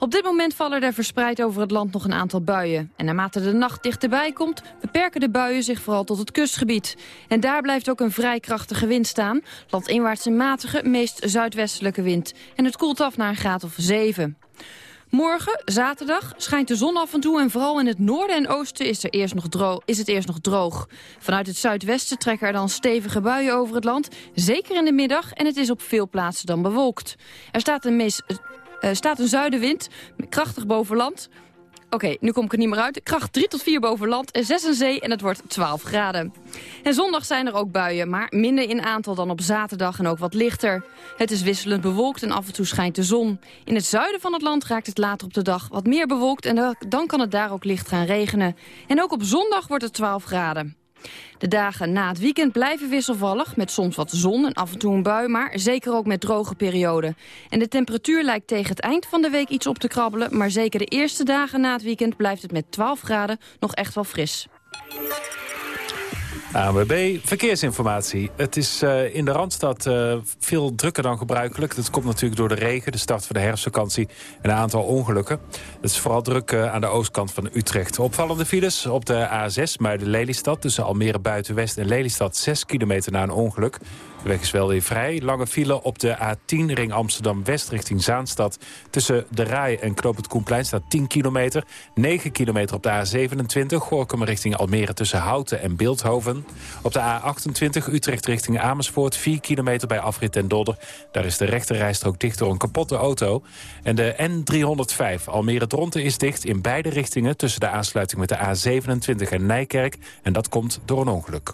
Op dit moment vallen er verspreid over het land nog een aantal buien. En naarmate de nacht dichterbij komt, beperken de buien zich vooral tot het kustgebied. En daar blijft ook een vrij krachtige wind staan. Landinwaarts een matige, meest zuidwestelijke wind. En het koelt af naar een graad of 7. Morgen, zaterdag, schijnt de zon af en toe... en vooral in het noorden en oosten is, er eerst nog droog, is het eerst nog droog. Vanuit het zuidwesten trekken er dan stevige buien over het land... zeker in de middag en het is op veel plaatsen dan bewolkt. Er staat een, mis, staat een zuidenwind, krachtig boven land... Oké, nu kom ik er niet meer uit. Kracht 3 tot 4 boven land en 6 in zee en het wordt 12 graden. En zondag zijn er ook buien, maar minder in aantal dan op zaterdag en ook wat lichter. Het is wisselend bewolkt en af en toe schijnt de zon. In het zuiden van het land raakt het later op de dag wat meer bewolkt... en dan kan het daar ook licht gaan regenen. En ook op zondag wordt het 12 graden. De dagen na het weekend blijven wisselvallig, met soms wat zon en af en toe een bui, maar zeker ook met droge perioden. En de temperatuur lijkt tegen het eind van de week iets op te krabbelen, maar zeker de eerste dagen na het weekend blijft het met 12 graden nog echt wel fris. ANWB Verkeersinformatie. Het is uh, in de Randstad uh, veel drukker dan gebruikelijk. Dat komt natuurlijk door de regen, de start van de herfstvakantie... en een aantal ongelukken. Het is vooral druk uh, aan de oostkant van Utrecht. Opvallende files op de A6 Muiden-Lelystad... tussen Almere Buitenwest en Lelystad 6 kilometer na een ongeluk. De weg is wel weer vrij. Lange file op de A10 ring Amsterdam-West richting Zaanstad. Tussen de Rai en Knoop het Koenplein staat 10 kilometer. 9 kilometer op de A27 Gorkum richting Almere tussen Houten en Beeldhoven. Op de A28 Utrecht richting Amersfoort. 4 kilometer bij afrit en Dodder. Daar is de rechterrijstrook dicht door een kapotte auto. En de N305 Almere-Dronten is dicht in beide richtingen... tussen de aansluiting met de A27 en Nijkerk. En dat komt door een ongeluk.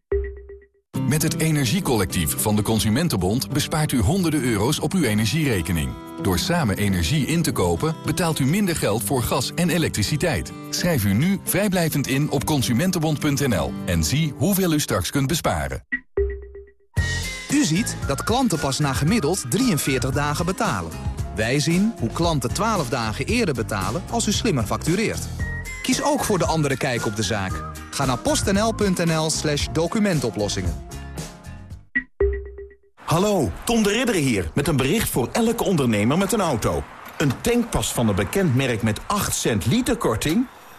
Met het Energiecollectief van de Consumentenbond bespaart u honderden euro's op uw energierekening. Door samen energie in te kopen betaalt u minder geld voor gas en elektriciteit. Schrijf u nu vrijblijvend in op consumentenbond.nl en zie hoeveel u straks kunt besparen. U ziet dat klanten pas na gemiddeld 43 dagen betalen. Wij zien hoe klanten 12 dagen eerder betalen als u slimmer factureert. Kies ook voor de andere kijk op de zaak. Ga naar postnl.nl slash documentoplossingen. Hallo, Tom de Ridder hier met een bericht voor elke ondernemer met een auto. Een tankpas van een bekend merk met 8 cent liter korting?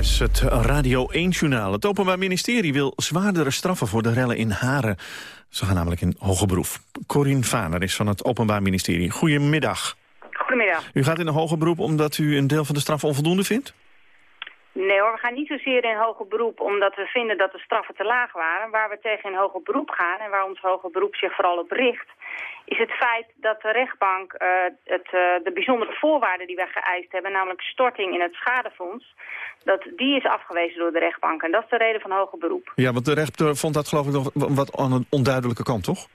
NOS, het Radio 1-journaal. Het Openbaar Ministerie wil zwaardere straffen voor de rellen in Haren. Ze gaan namelijk in hoger beroep. Corine Vaner is van het Openbaar Ministerie. Goedemiddag. Goedemiddag. U gaat in een hoger beroep omdat u een deel van de straf onvoldoende vindt? Nee hoor, we gaan niet zozeer in hoger beroep omdat we vinden dat de straffen te laag waren. Waar we tegen in hoger beroep gaan en waar ons hoger beroep zich vooral op richt... is het feit dat de rechtbank uh, het, uh, de bijzondere voorwaarden die wij geëist hebben... namelijk storting in het schadefonds, dat die is afgewezen door de rechtbank. En dat is de reden van hoger beroep. Ja, want de rechter vond dat geloof ik nog wat aan een onduidelijke kant, toch?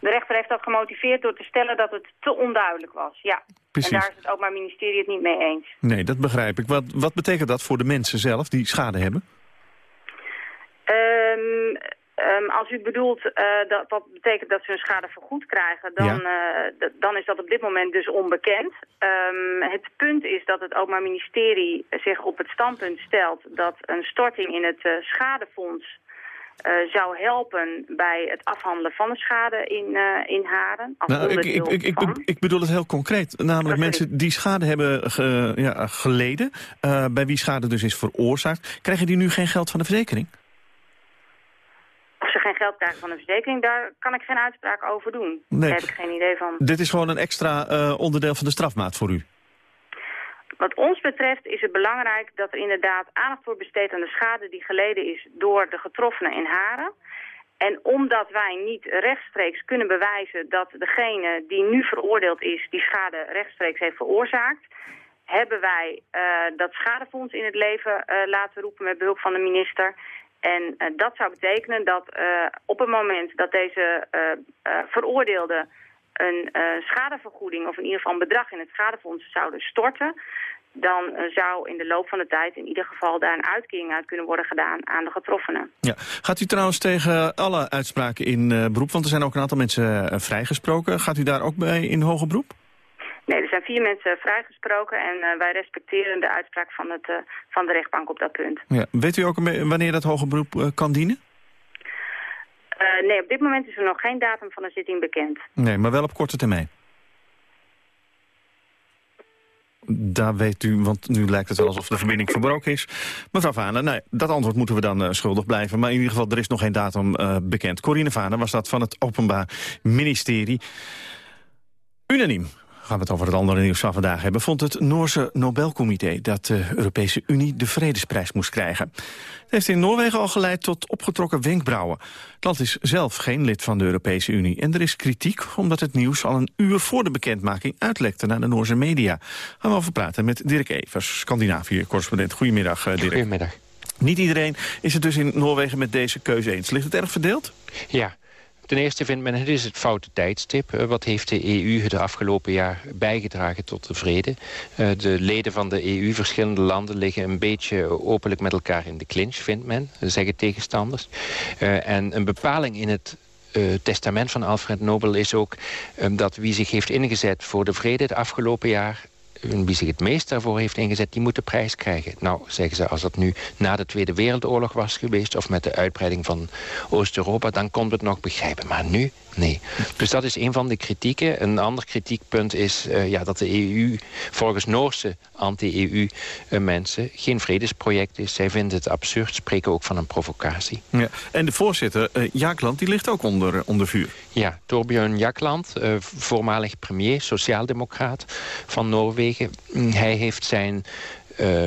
De rechter heeft dat gemotiveerd door te stellen dat het te onduidelijk was, ja. Precies. En daar is het Openbaar Ministerie het niet mee eens. Nee, dat begrijp ik. Wat, wat betekent dat voor de mensen zelf die schade hebben? Um, um, als u bedoelt uh, dat wat betekent dat ze hun schade vergoed krijgen, dan, ja. uh, dan is dat op dit moment dus onbekend. Um, het punt is dat het Openbaar Ministerie zich op het standpunt stelt dat een storting in het uh, schadefonds zou helpen bij het afhandelen van de schade in, in Haren. Als nou, ik, ik, ik, ik, ik bedoel het heel concreet. Namelijk mensen die schade hebben ge, ja, geleden, bij wie schade dus is veroorzaakt, krijgen die nu geen geld van de verzekering? Of ze geen geld krijgen van de verzekering, daar kan ik geen uitspraak over doen. Nee. Daar heb ik geen idee van. Dit is gewoon een extra onderdeel van de strafmaat voor u? Wat ons betreft is het belangrijk dat er inderdaad aandacht wordt besteed aan de schade die geleden is door de getroffenen in Haren. En omdat wij niet rechtstreeks kunnen bewijzen dat degene die nu veroordeeld is die schade rechtstreeks heeft veroorzaakt, hebben wij uh, dat schadefonds in het leven uh, laten roepen met behulp van de minister. En uh, dat zou betekenen dat op het moment dat deze veroordeelde een schadevergoeding of in ieder geval een bedrag in het schadefonds zouden storten, dan zou in de loop van de tijd in ieder geval daar een uitkering uit kunnen worden gedaan aan de getroffenen. Ja. Gaat u trouwens tegen alle uitspraken in beroep, want er zijn ook een aantal mensen vrijgesproken. Gaat u daar ook bij in hoger beroep? Nee, er zijn vier mensen vrijgesproken en wij respecteren de uitspraak van, het, van de rechtbank op dat punt. Ja. Weet u ook wanneer dat hoger beroep kan dienen? Nee, op dit moment is er nog geen datum van de zitting bekend. Nee, maar wel op korte termijn? Daar weet u, want nu lijkt het wel alsof de verbinding verbroken is. Mevrouw Vanen, nee, dat antwoord moeten we dan uh, schuldig blijven. Maar in ieder geval, er is nog geen datum uh, bekend. Corine Vanen was dat van het Openbaar Ministerie. Unaniem gaan we het over het andere nieuws van vandaag hebben... vond het Noorse Nobelcomité dat de Europese Unie de Vredesprijs moest krijgen. Het heeft in Noorwegen al geleid tot opgetrokken wenkbrauwen. Het land is zelf geen lid van de Europese Unie. En er is kritiek omdat het nieuws al een uur voor de bekendmaking uitlekte naar de Noorse media. Gaan we over praten met Dirk Evers, Scandinavië-correspondent. Goedemiddag, Dirk. Goedemiddag. Niet iedereen is het dus in Noorwegen met deze keuze eens. Ligt het erg verdeeld? Ja. Ten eerste vindt men het is het foute tijdstip. Uh, wat heeft de EU het afgelopen jaar bijgedragen tot de vrede? Uh, de leden van de EU, verschillende landen, liggen een beetje openlijk met elkaar in de clinch, vindt men, zeggen tegenstanders. Uh, en een bepaling in het testament van Alfred Nobel is ook um, dat wie zich heeft ingezet voor de vrede het afgelopen jaar wie zich het meest daarvoor heeft ingezet, die moet de prijs krijgen. Nou, zeggen ze, als dat nu na de Tweede Wereldoorlog was geweest... of met de uitbreiding van Oost-Europa, dan kon we het nog begrijpen. Maar nu, nee. Dus dat is een van de kritieken. Een ander kritiekpunt is uh, ja, dat de EU volgens Noorse anti-EU-mensen... geen vredesproject is. Zij vinden het absurd, spreken ook van een provocatie. Ja. En de voorzitter, uh, Jaakland, die ligt ook onder, onder vuur. Ja, Torbjörn Jaakland, uh, voormalig premier, sociaaldemocraat van Noorwegen. Hij heeft zijn uh,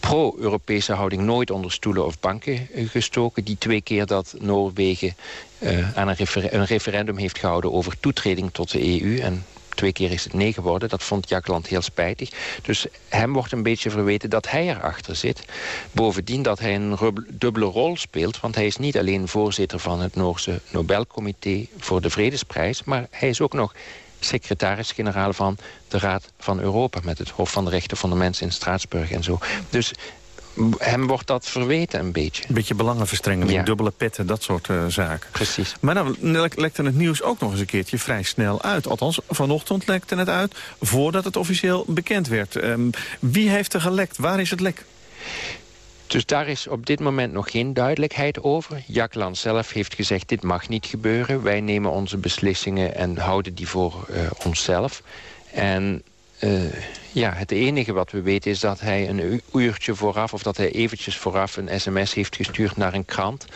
pro-Europese houding nooit onder stoelen of banken gestoken. Die twee keer dat Noorwegen uh, aan een, een, referendum heeft gehouden over toetreding tot de EU... en twee keer is het nee geworden. Dat vond Jakland heel spijtig. Dus hem wordt een beetje verweten dat hij erachter zit. Bovendien dat hij een dubbele rol speelt. Want hij is niet alleen voorzitter van het Noorse Nobelcomité voor de Vredesprijs... maar hij is ook nog secretaris-generaal van de Raad van Europa... met het Hof van de Rechten van de Mens in Straatsburg en zo. Dus hem wordt dat verweten een beetje. Een beetje belangenverstrengeling, ja. dubbele petten, dat soort uh, zaken. Precies. Maar nou lekte het nieuws ook nog eens een keertje vrij snel uit. Althans, vanochtend lekte het uit, voordat het officieel bekend werd. Um, wie heeft er gelekt? Waar is het lek? Dus daar is op dit moment nog geen duidelijkheid over. Jakland zelf heeft gezegd, dit mag niet gebeuren. Wij nemen onze beslissingen en houden die voor uh, onszelf. En ja, het enige wat we weten is dat hij een uurtje vooraf... of dat hij eventjes vooraf een sms heeft gestuurd naar een krant...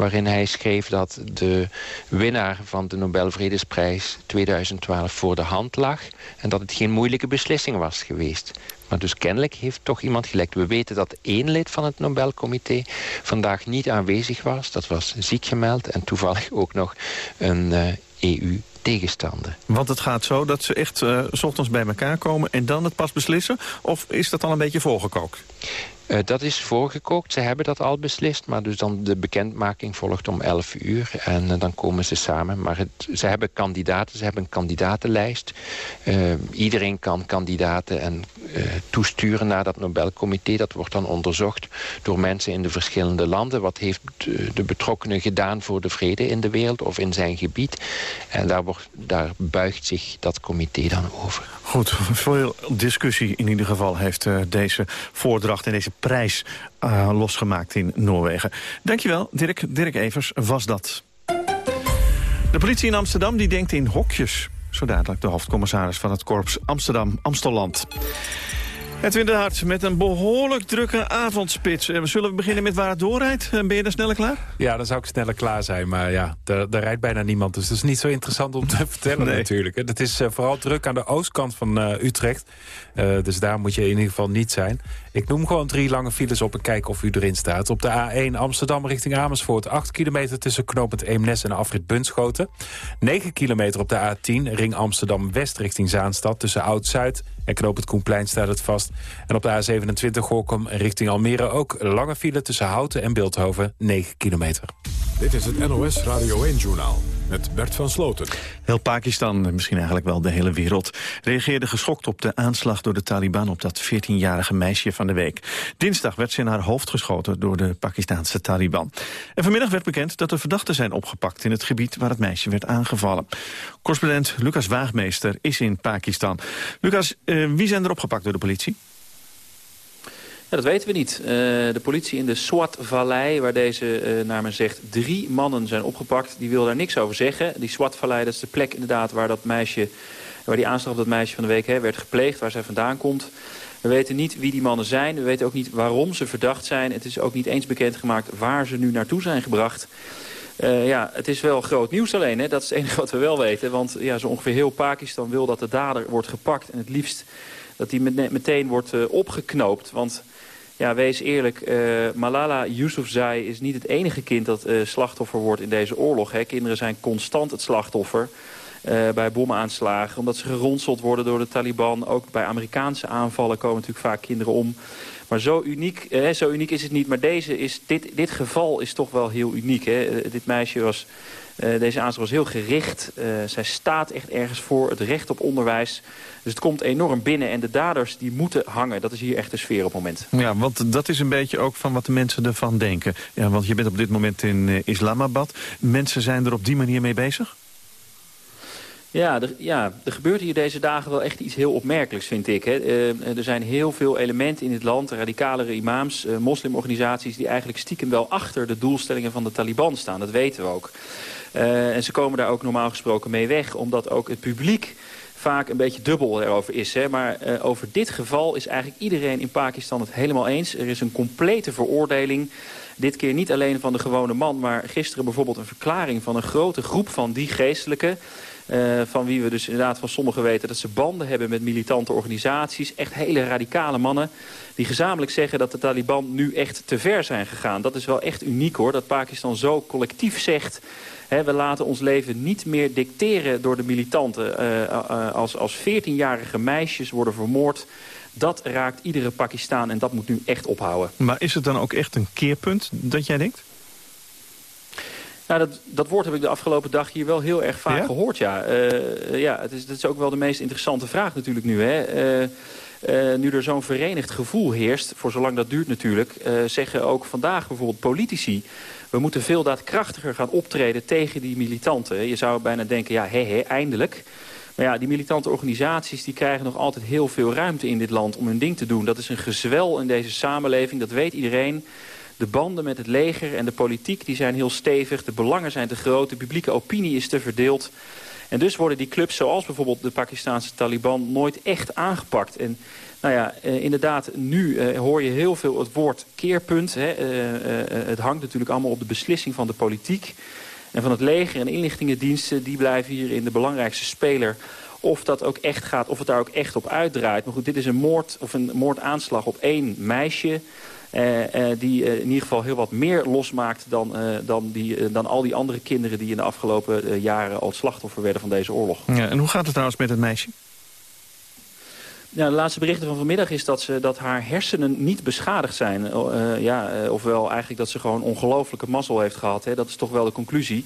waarin hij schreef dat de winnaar van de Nobelvredesprijs 2012 voor de hand lag... en dat het geen moeilijke beslissing was geweest. Maar dus kennelijk heeft toch iemand gelekt. We weten dat één lid van het Nobelcomité vandaag niet aanwezig was. Dat was ziek gemeld en toevallig ook nog een EU tegenstander. Want het gaat zo dat ze echt uh, s ochtends bij elkaar komen en dan het pas beslissen? Of is dat al een beetje voorgekookt? Uh, dat is voorgekookt. Ze hebben dat al beslist. Maar dus dan de bekendmaking volgt om 11 uur. En uh, dan komen ze samen. Maar ze hebben kandidaten. Ze hebben een kandidatenlijst. Uh, iedereen kan kandidaten en toesturen naar dat Nobelcomité. Dat wordt dan onderzocht door mensen in de verschillende landen. Wat heeft de, betrokkenen gedaan voor de vrede in de wereld of in zijn gebied. En daar, daar buigt zich dat comité dan over. Goed, veel discussie in ieder geval heeft deze voordracht en deze prijs uh, losgemaakt in Noorwegen. Dankjewel, Dirk. Dirk Evers was dat. De politie in Amsterdam die denkt in hokjes. Zo dadelijk de hoofdcommissaris van het korps Amsterdam-Amstelland. Edwin de Hart met een behoorlijk drukke avondspits. We zullen we beginnen met waar het doorrijdt? Ben je er sneller klaar? Ja, dan zou ik sneller klaar zijn. Maar ja, daar, rijdt bijna niemand. Dus dat is niet zo interessant om te [laughs] vertellen nee. natuurlijk. Het is uh, vooral druk aan de oostkant van uh, Utrecht. Uh, dus daar moet je in ieder geval niet zijn. Ik noem gewoon drie lange files op en kijk of u erin staat. Op de A1 Amsterdam richting Amersfoort. 8 kilometer tussen knooppunt Eemnes en Afrit Bunschoten. 9 kilometer op de A10 ring Amsterdam-West richting Zaanstad. Tussen Oud-Zuid en knooppunt Koenplein staat het vast. En op de A27 Gorkum richting Almere ook lange file tussen Houten en Beeldhoven. 9 kilometer. Dit is het NOS Radio 1-journaal met Bert van Sloten. Heel Pakistan, misschien eigenlijk wel de hele wereld... reageerde geschokt op de aanslag door de Taliban... op dat 14-jarige meisje van de week. Dinsdag werd ze in haar hoofd geschoten door de Pakistanse Taliban. En vanmiddag werd bekend dat er verdachten zijn opgepakt... in het gebied waar het meisje werd aangevallen. Correspondent Lucas Waagmeester is in Pakistan. Lucas, uh, wie zijn er opgepakt door de politie? Dat weten we niet. Uh, de politie in de Swat-vallei, waar deze, uh, naar men zegt, drie mannen zijn opgepakt... die wil daar niks over zeggen. Die Swat-vallei, dat is de plek inderdaad waar dat meisje... waar die aanslag op dat meisje van de week hè, werd gepleegd, waar zij vandaan komt. We weten niet wie die mannen zijn. We weten ook niet waarom ze verdacht zijn. Het is ook niet eens bekendgemaakt waar ze nu naartoe zijn gebracht. Uh, ja, het is wel groot nieuws alleen. Hè? Dat is het enige wat we wel weten. Want ja, zo ongeveer heel Pakistan wil dat de dader wordt gepakt. En het liefst dat hij met, meteen wordt opgeknoopt. Want ja, wees eerlijk, uh, Malala Yousafzai is niet het enige kind dat uh, slachtoffer wordt in deze oorlog. Hè. Kinderen zijn constant het slachtoffer uh, bij bomaanslagen. Omdat ze geronseld worden door de Taliban. Ook bij Amerikaanse aanvallen komen natuurlijk vaak kinderen om. Maar zo uniek, eh, zo uniek is het niet. Maar deze is, dit, dit geval is toch wel heel uniek. Hè. dit meisje was... Uh, deze aanslag was heel gericht. Uh, zij staat echt ergens voor het recht op onderwijs. Dus het komt enorm binnen. En de daders die moeten hangen. Dat is hier echt de sfeer op het moment. Ja, want dat is een beetje ook van wat de mensen ervan denken. Ja, want je bent op dit moment in uh, Islamabad. Mensen zijn er op die manier mee bezig? Ja er, ja, er gebeurt hier deze dagen wel echt iets heel opmerkelijks, vind ik. Hè. Uh, er zijn heel veel elementen in het land, radicalere imams, uh, moslimorganisaties... die eigenlijk stiekem wel achter de doelstellingen van de Taliban staan. Dat weten we ook. Uh, en ze komen daar ook normaal gesproken mee weg, omdat ook het publiek vaak een beetje dubbel erover is. Hè. Maar uh, over dit geval is eigenlijk iedereen in Pakistan het helemaal eens. Er is een complete veroordeling. Dit keer niet alleen van de gewone man, maar gisteren bijvoorbeeld een verklaring van een grote groep van die geestelijken. Uh, van wie we dus inderdaad van sommigen weten dat ze banden hebben met militante organisaties. Echt hele radicale mannen die gezamenlijk zeggen dat de Taliban nu echt te ver zijn gegaan. Dat is wel echt uniek hoor, dat Pakistan zo collectief zegt... We laten ons leven niet meer dicteren door de militanten. Uh, uh, als, als 14-jarige meisjes worden vermoord... Dat raakt iedere Pakistan en dat moet nu echt ophouden. Maar is het dan ook echt een keerpunt dat jij denkt? Nou, dat, dat woord heb ik de afgelopen dag hier wel heel erg vaak ja? gehoord, ja. Uh, ja, het is, dat is ook wel de meest interessante vraag natuurlijk nu, hè. Uh, uh, nu er zo'n verenigd gevoel heerst, voor zolang dat duurt natuurlijk... zeggen ook vandaag bijvoorbeeld politici... we moeten veel daadkrachtiger gaan optreden tegen die militanten. Je zou bijna denken, ja, hé, hé, eindelijk... Maar ja, die militante organisaties die krijgen nog altijd heel veel ruimte in dit land om hun ding te doen. Dat is een gezwel in deze samenleving, dat weet iedereen. De banden met het leger en de politiek die zijn heel stevig. De belangen zijn te groot. De publieke opinie is te verdeeld. En dus worden die clubs, zoals bijvoorbeeld de Pakistanse Taliban... nooit echt aangepakt. En nou ja, uh, inderdaad, nu uh, hoor je heel veel het woord keerpunt. Hè. Uh, het hangt natuurlijk allemaal op de beslissing van de politiek. En van het leger en inlichtingendiensten, die blijven hier in de belangrijkste speler of dat ook echt gaat, of het daar ook echt op uitdraait. Maar goed, dit is een moord of een moordaanslag op één meisje. Uh, uh, die uh, in ieder geval heel wat meer losmaakt dan, dan, die, dan al die andere kinderen... die in de afgelopen jaren al slachtoffer werden van deze oorlog. Ja, en hoe gaat het trouwens met het meisje? Ja, de laatste berichten van vanmiddag is dat, ze, dat haar hersenen niet beschadigd zijn. ja, ofwel eigenlijk dat ze gewoon ongelooflijke mazzel heeft gehad. Hè. Dat is toch wel de conclusie.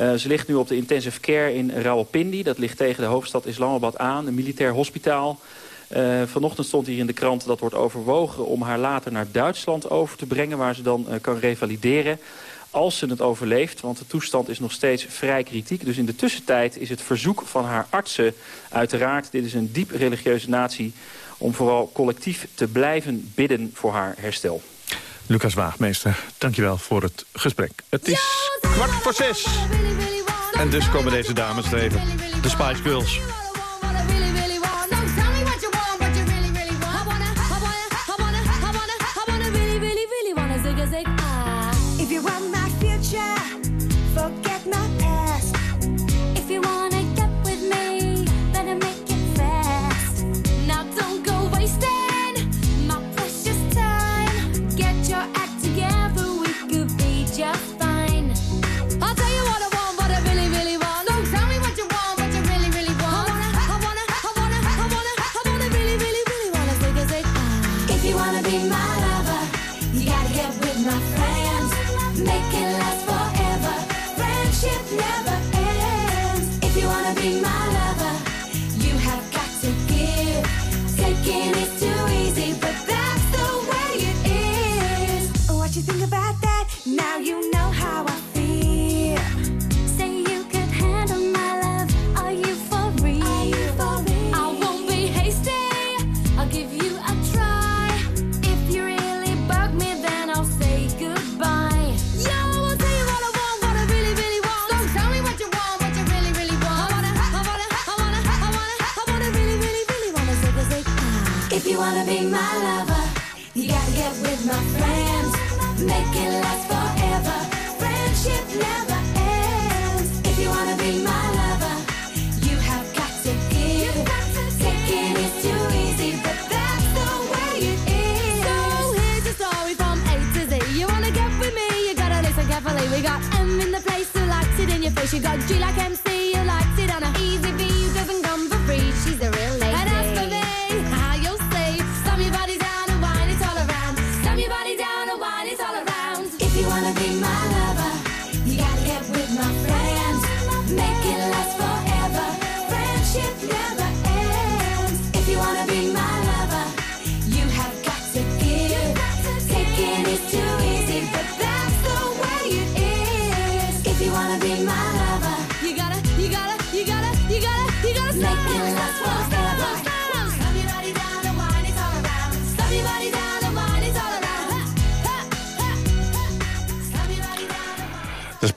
Uh, ze ligt nu op de intensive care in Rawalpindi. Dat ligt tegen de hoofdstad Islamabad aan, een militair hospitaal. Uh, vanochtend stond hier in de krant dat wordt overwogen om haar later naar Duitsland over te brengen... waar ze dan uh, kan revalideren als ze het overleeft. Want de toestand is nog steeds vrij kritiek. Dus in de tussentijd is het verzoek van haar artsen uiteraard... dit is een diep religieuze natie om vooral collectief te blijven bidden voor haar herstel. Lucas Waagmeester, dankjewel voor het gesprek. Het is kwart voor zes. En dus komen deze dames er even. De Spice Girls.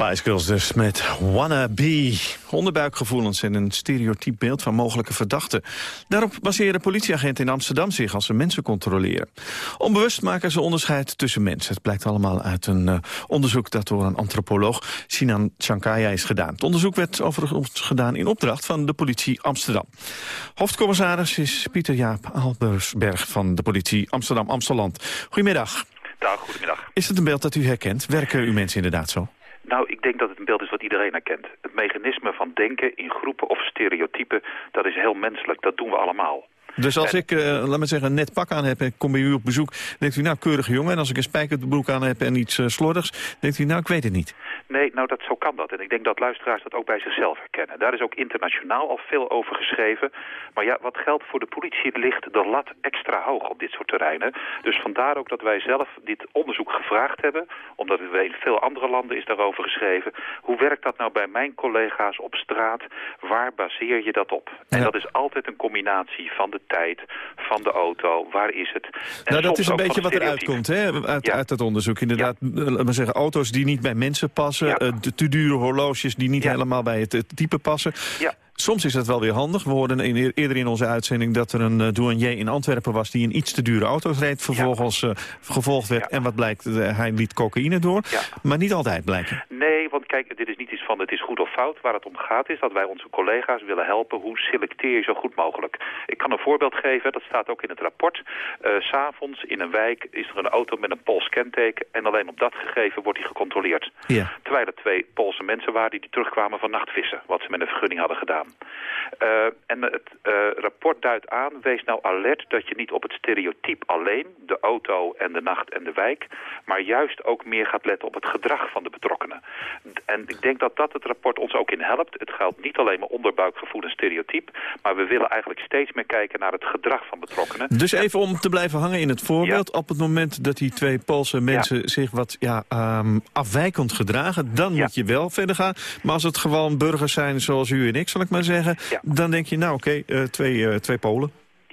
Spice Girls dus met Wanna Be. Onderbuikgevoelens en een stereotyp beeld van mogelijke verdachten. Daarop baseren politieagenten in Amsterdam zich als ze mensen controleren. Onbewust maken ze onderscheid tussen mensen. Het blijkt allemaal uit een uh, onderzoek dat door een antropoloog Sinan Chankaya is gedaan. Het onderzoek werd overigens gedaan in opdracht van de politie Amsterdam. Hoofdcommissaris is Pieter Jaap Albersberg van de politie Amsterdam-Amsteland. Goedemiddag. Dag, goedemiddag. Is het een beeld dat u herkent? Werken uw mensen inderdaad zo? Nou, ik denk dat het een beeld is wat iedereen herkent. Het mechanisme van denken in groepen of stereotypen, dat is heel menselijk. Dat doen we allemaal. Dus als ik, uh, laat me zeggen, een net pak aan heb en ik kom bij u op bezoek... denkt u, nou, keurige jongen. En als ik een spijkerbroek aan heb en iets uh, slordigs... denkt u, nou, ik weet het niet. Nee, nou, dat, zo kan dat. En ik denk dat luisteraars dat ook bij zichzelf herkennen. Daar is ook internationaal al veel over geschreven. Maar ja, wat geldt voor de politie ligt de lat extra hoog op dit soort terreinen. Dus vandaar ook dat wij zelf dit onderzoek gevraagd hebben. Omdat we in veel andere landen is daarover geschreven. Hoe werkt dat nou bij mijn collega's op straat? Waar baseer je dat op? En dat is altijd een combinatie van de tijd van de auto, waar is het. En nou, dat is een beetje wat eruit komt hè, uit, uit dat onderzoek. Inderdaad, laten we zeggen, auto's die niet bij mensen passen... eh, de te dure horloges die niet helemaal bij het, het type passen. Soms is dat wel weer handig. We hoorden in, eerder in onze uitzending dat er een uh, douanier in Antwerpen was... die een iets te dure auto reed, vervolgens uh, gevolgd werd. En wat blijkt, hij liet cocaïne door. Maar niet altijd blijken. Nee, kijk, dit is niet iets van het is goed of fout. Waar het om gaat is dat wij onze collega's willen helpen... hoe selecteer je zo goed mogelijk. Ik kan een voorbeeld geven, dat staat ook in het rapport. Uh, S'avonds in een wijk is er een auto met een Pools kenteken... en alleen op dat gegeven wordt hij gecontroleerd. Ja. Terwijl er twee Poolse mensen waren die terugkwamen van nachtvissen... wat ze met een vergunning hadden gedaan. Uh, en het uh, rapport duidt aan, wees nou alert dat je niet op het stereotype alleen, de auto en de nacht en de wijk, maar juist ook meer gaat letten op het gedrag van de betrokkenen. En ik denk dat dat het rapport ons ook in helpt. Het geldt niet alleen maar onderbuikgevoel en stereotype, maar we willen eigenlijk steeds meer kijken naar het gedrag van betrokkenen. Dus even om te blijven hangen in het voorbeeld, ja. op het moment dat die twee Poolse mensen ja. zich wat ja, um, afwijkend gedragen, dan ja. moet je wel verder gaan. Maar als het gewoon burgers zijn zoals u en ik, zal ik maar zeggen, dan denk je, nou oké, okay, uh, twee, uh, twee Polen.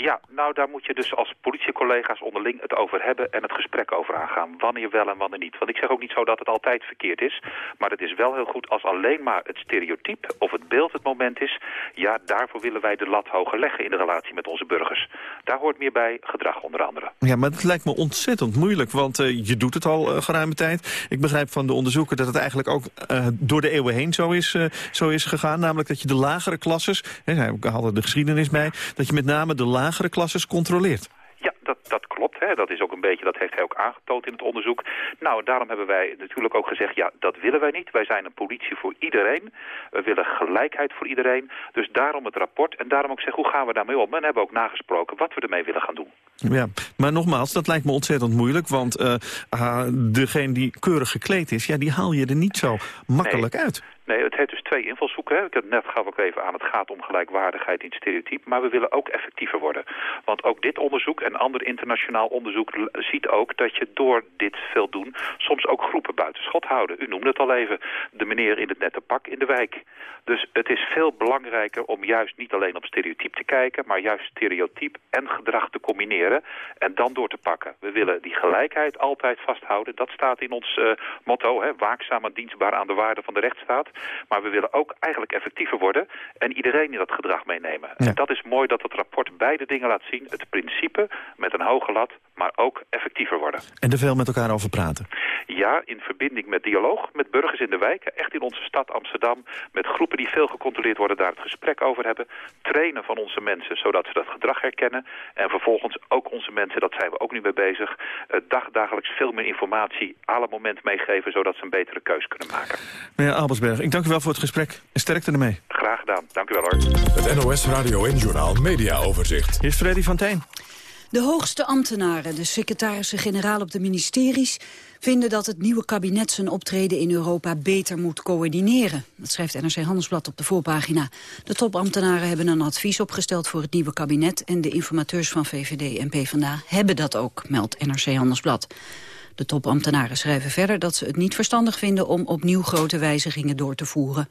Ja, nou daar moet je dus als politiecollega's onderling het over hebben en het gesprek over aangaan. Wanneer wel en wanneer niet. Want ik zeg ook niet zo dat het altijd verkeerd is. Maar het is wel heel goed als alleen maar het stereotype of het beeld het moment is. Ja, daarvoor willen wij de lat hoger leggen in de relatie met onze burgers. Daar hoort meer bij gedrag onder andere. Ja, maar het lijkt me ontzettend moeilijk. Want uh, je doet het al uh, geruime tijd. Ik begrijp van de onderzoeken dat het eigenlijk ook uh, door de eeuwen heen zo is, zo is gegaan. Namelijk dat je de lagere klasses, hè, we hadden de geschiedenis bij, dat je met name de lagere klasses controleert. Ja, dat, dat klopt. Hè. Dat is ook een beetje, dat heeft hij ook aangetoond in het onderzoek. Nou, daarom hebben wij natuurlijk ook gezegd, ja, dat willen wij niet. Wij zijn een politie voor iedereen. We willen gelijkheid voor iedereen. Dus daarom het rapport en daarom ook zeggen, hoe gaan we daarmee om? En hebben ook nagesproken wat we ermee willen gaan doen. Ja, maar nogmaals, dat lijkt me ontzettend moeilijk. Want uh, uh, degene die keurig gekleed is, ja, die haal je er niet zo makkelijk nee. uit. Nee, het heeft dus twee invalshoeken. Ik heb net gaf ook even aan, het gaat om gelijkwaardigheid in stereotype. Maar we willen ook effectiever worden. Want ook dit onderzoek en ander internationaal onderzoek ziet ook dat je door dit veel doen... soms ook groepen buitenschot houden. U noemde het al even, de meneer in het nette pak in de wijk. Dus het is veel belangrijker om juist niet alleen op stereotype te kijken... maar juist stereotype en gedrag te combineren en dan door te pakken. We willen die gelijkheid altijd vasthouden. Dat staat in ons uh, motto, hè, waakzaam en dienstbaar aan de waarde van de rechtsstaat. Maar we willen ook eigenlijk effectiever worden en iedereen in dat gedrag meenemen. Ja. En dat is mooi dat het rapport beide dingen laat zien. Het principe met een hoge lat, maar ook effectiever worden. En er veel met elkaar over praten. Ja, in verbinding met dialoog met burgers in de wijken. Echt in onze stad Amsterdam. Met groepen die veel gecontroleerd worden, daar het gesprek over hebben. Trainen van onze mensen, zodat ze dat gedrag herkennen. En vervolgens ook onze mensen, dat zijn we ook nu mee bezig. Uh, dagdagelijks veel meer informatie, alle moment meegeven, zodat ze een betere keus kunnen maken. Meneer Albersberg, ik dank u wel voor het gesprek. En sterkte ermee. Graag gedaan. Dank u wel hoor. Het NOS Radio en Journaal Media Overzicht. Hier is Freddy van Tijn. De hoogste ambtenaren, de secretarissen-generaal op de ministeries... vinden dat het nieuwe kabinet zijn optreden in Europa beter moet coördineren. Dat schrijft NRC Handelsblad op de voorpagina. De topambtenaren hebben een advies opgesteld voor het nieuwe kabinet... en de informateurs van VVD en PvdA hebben dat ook, meldt NRC Handelsblad. De topambtenaren schrijven verder dat ze het niet verstandig vinden... om opnieuw grote wijzigingen door te voeren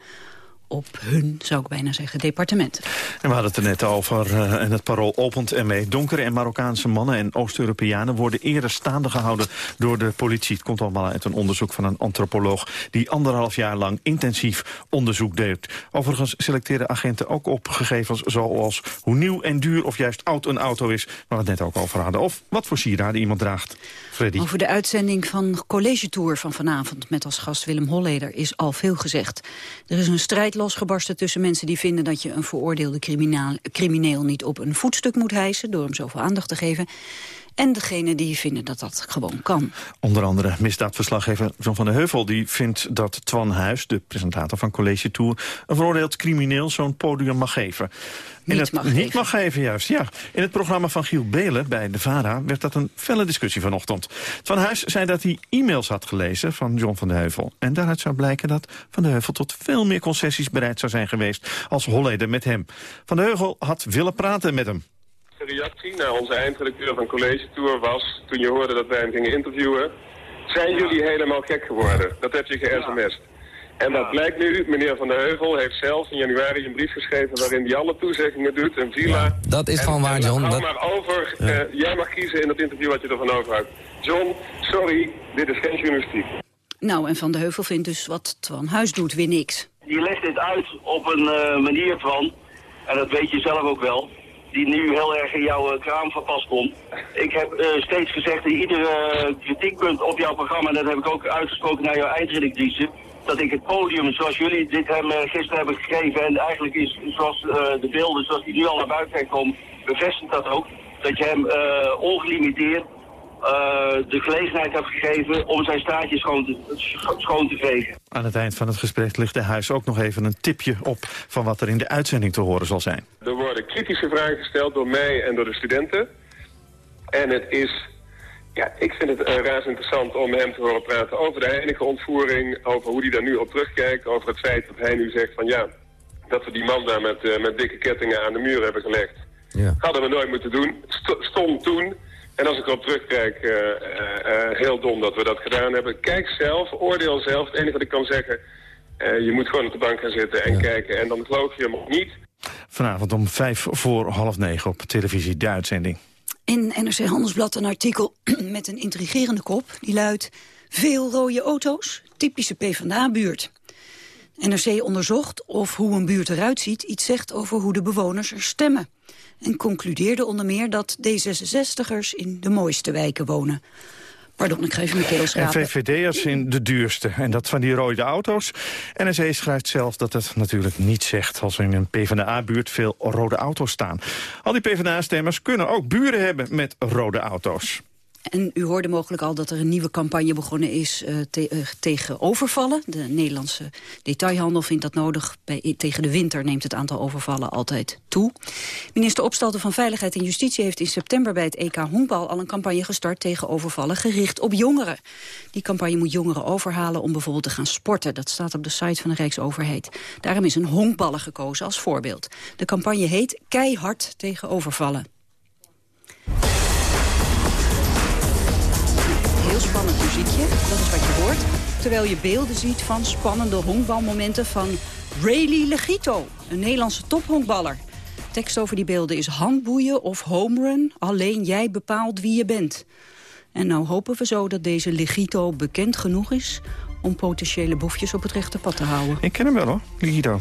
op hun, zou ik bijna zeggen, departementen. En we hadden het er net over, uh, en het parool opent ermee. Donkere en Marokkaanse mannen en Oost-Europeanen... worden eerder staande gehouden door de politie. Het komt allemaal uit een onderzoek van een antropoloog... die anderhalf jaar lang intensief onderzoek deed. Overigens selecteren agenten ook op gegevens zoals... hoe nieuw en duur of juist oud een auto is... waar we het net ook over hadden. Of wat voor sieraden iemand draagt. Freddy. Over de uitzending van College Tour van vanavond... met als gast Willem Holleder is al veel gezegd. Er is een strijd losgebarsten tussen mensen die vinden dat je een veroordeelde crimineel niet op een voetstuk moet hijsen door hem zoveel aandacht te geven. En degene die vinden dat dat gewoon kan. Onder andere misdaadverslaggever John van der Heuvel... die vindt dat Twan Huis, de presentator van College Tour... een veroordeeld crimineel zo'n podium mag geven. Niet het, mag niet geven. mag geven, juist. Ja. In het programma van Giel Belen bij de VARA werd dat een felle discussie vanochtend. Van Huis zei dat hij e-mails had gelezen van John van der Heuvel. En daaruit zou blijken dat Van der Heuvel tot veel meer concessies bereid zou zijn geweest... als Holleder met hem. Van der Heuvel had willen praten met hem. De reactie naar onze eindredacteur van College Tour was, toen je hoorde dat wij hem gingen interviewen... zijn jullie helemaal gek geworden? Dat heb je ge-sms'd. En dat blijkt nu, meneer Van der Heuvel heeft zelf in januari een brief geschreven waarin hij alle toezeggingen doet, een villa. dat is gewoon waar, John. Hou Dat- maar over, eh, jij mag kiezen in het interview wat je ervan overhoudt. John, sorry, dit is geen journalistiek. Nou, en Van de Heuvel vindt dus wat Twan Huis doet weer niks. Je legt dit uit op een eh, manier van, en dat weet je zelf ook wel, die nu heel erg in jouw eh, kraam van pas komt. Ik heb eh, steeds gezegd in iedere eh, kritiekpunt op jouw programma, en dat heb ik ook uitgesproken naar jouw eindredactrice, dat ik het podium zoals jullie dit hem gisteren hebben gegeven, en eigenlijk is zoals de beelden zoals die nu al naar buiten komen, bevestigt dat ook, dat je hem ongelimiteerd de gelegenheid hebt gegeven om zijn straatje schoon te, scho- schoon te vegen. Aan het eind van het gesprek ligt de huis ook nog even een tipje op... van wat er in de uitzending te horen zal zijn. Er worden kritische vragen gesteld door mij en door de studenten. En het is, ja, ik vind het uh, razend interessant om hem te horen praten over de heilige ontvoering, over hoe hij daar nu op terugkijkt, over het feit dat hij nu zegt van ja, dat we die man daar met, eh, met dikke kettingen aan de muur hebben gelegd. Ja. Hadden we nooit moeten doen. St stond toen. En als ik erop terugkijk, eh, eh, eh, heel dom dat we dat gedaan hebben. Kijk zelf, oordeel zelf. Het enige wat ik kan zeggen, eh, je moet gewoon op de bank gaan zitten en kijken. En dan geloof je hem of niet. Vanavond om vijf voor half negen op televisie de uitzending. In NRC Handelsblad een artikel [clears throat] met een intrigerende kop. Die luidt, veel rode auto's, typische PvdA-buurt. NRC onderzocht of hoe een buurt eruit ziet... iets zegt over hoe de bewoners er stemmen. En concludeerde onder meer dat D66'ers in de mooiste wijken wonen. Pardon, ik ga even mijn keel En schrapen. VVD'ers in de duurste. En dat van die rode auto's. NRC schrijft zelf dat het natuurlijk niet zegt... als er in een PvdA-buurt veel rode auto's staan. Al die PvdA-stemmers kunnen ook buren hebben met rode auto's. En u hoorde mogelijk al dat er een nieuwe campagne begonnen is eh, eh, tegen overvallen. De Nederlandse detailhandel vindt dat nodig. Bij, tegen de winter neemt het aantal overvallen altijd toe. Minister Opstelten van Veiligheid en Justitie heeft in september bij het EK Honkbal al een campagne gestart tegen overvallen gericht op jongeren. Die campagne moet jongeren overhalen om bijvoorbeeld te gaan sporten. Dat staat op de site van de Rijksoverheid. Daarom is een honkballer gekozen als voorbeeld. De campagne heet Keihard tegen overvallen. Heel spannend muziekje, dat is wat je hoort. Terwijl je beelden ziet van spannende honkbalmomenten van Rayleigh Legito, een Nederlandse tophonkballer. Tekst over die beelden is handboeien of homerun, alleen jij bepaalt wie je bent. En nou hopen we zo dat deze Legito bekend genoeg is om potentiële boefjes op het rechte pad te houden. Ik ken hem wel hoor, bekende.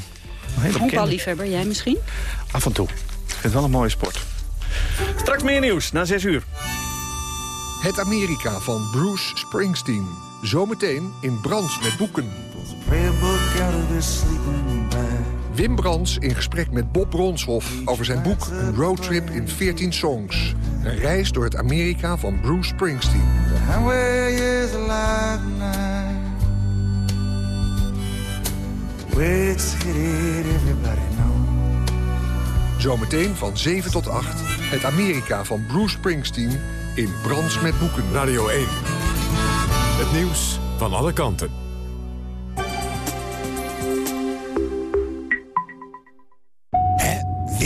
Honkballiefhebber, jij misschien? Af en toe. Ik vind het wel een mooie sport. Straks meer nieuws, na zes uur. Het Amerika van Bruce Springsteen. Zometeen in Brands met boeken. Wim Brands in gesprek met Bob Bronshoff over zijn boek Een roadtrip in 14 songs. Een reis door het Amerika van Bruce Springsteen. Zometeen van 7 tot 8. Het Amerika van Bruce Springsteen in Brands met boeken. Radio 1. Het nieuws van alle kanten.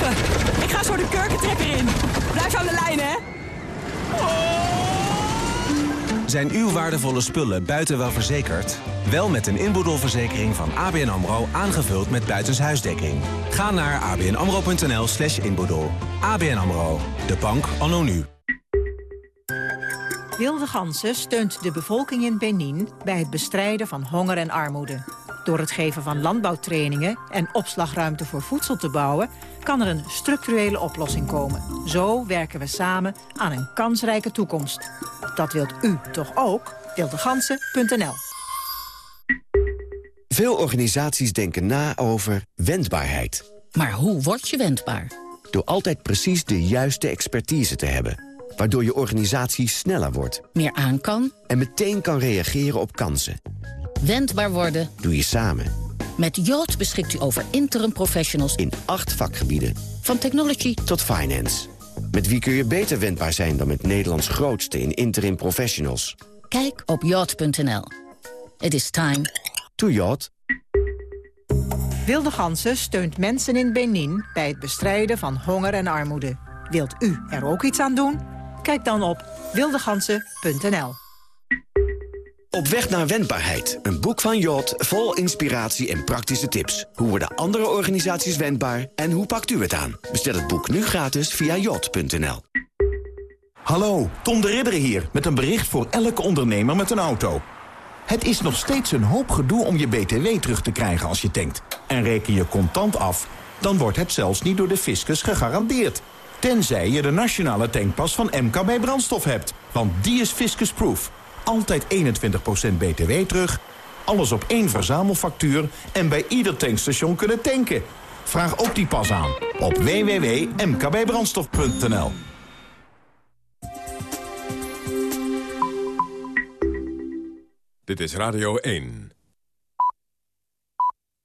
Even. Ik ga zo de kurkentrekker in. Blijf aan de lijn, hè. Zijn uw waardevolle spullen buiten wel verzekerd? Wel met een inboedelverzekering van ABN AMRO aangevuld met buitenshuisdekking. Ga naar abnamro.nl slash inboedel. ABN AMRO, de bank anno nu. Wilde Gansen steunt de bevolking in Benin bij het bestrijden van honger en armoede. Door het geven van landbouwtrainingen en opslagruimte voor voedsel te bouwen... kan er een structurele oplossing komen. Zo werken we samen aan een kansrijke toekomst. Dat wilt u toch ook? Wildegansen.nl Veel organisaties denken na over wendbaarheid. Maar hoe word je wendbaar? Door altijd precies de juiste expertise te hebben. Waardoor je organisatie sneller wordt. Meer aan kan? En meteen kan reageren op kansen. Wendbaar worden. Doe je samen. Met Yacht beschikt u over interim professionals In acht vakgebieden. van technology Tot finance. Met wie kun je beter wendbaar zijn dan met Nederlands grootste in interim professionals? Kijk op yacht.nl. It is time. To yacht. Wilde Gansen steunt mensen in Benin bij het bestrijden van honger en armoede. Wilt u er ook iets aan doen? Kijk dan op wildegansen.nl. Op weg naar wendbaarheid. Een boek van Jot vol inspiratie en praktische tips. Hoe worden andere organisaties wendbaar en hoe pakt u het aan? Bestel het boek nu gratis via jot.nl. Hallo, Tom de Ridder hier met een bericht voor elke ondernemer met een auto. Het is nog steeds een hoop gedoe om je BTW terug te krijgen als je tankt. En reken je contant af, dan wordt het zelfs niet door de fiscus gegarandeerd. Tenzij je de nationale tankpas van MKB Brandstof hebt. Want die is fiscusproof. Altijd 21% BTW terug, alles op één verzamelfactuur... en bij ieder tankstation kunnen tanken. Vraag ook die pas aan op www.mkbbrandstof.nl. Dit is Radio 1.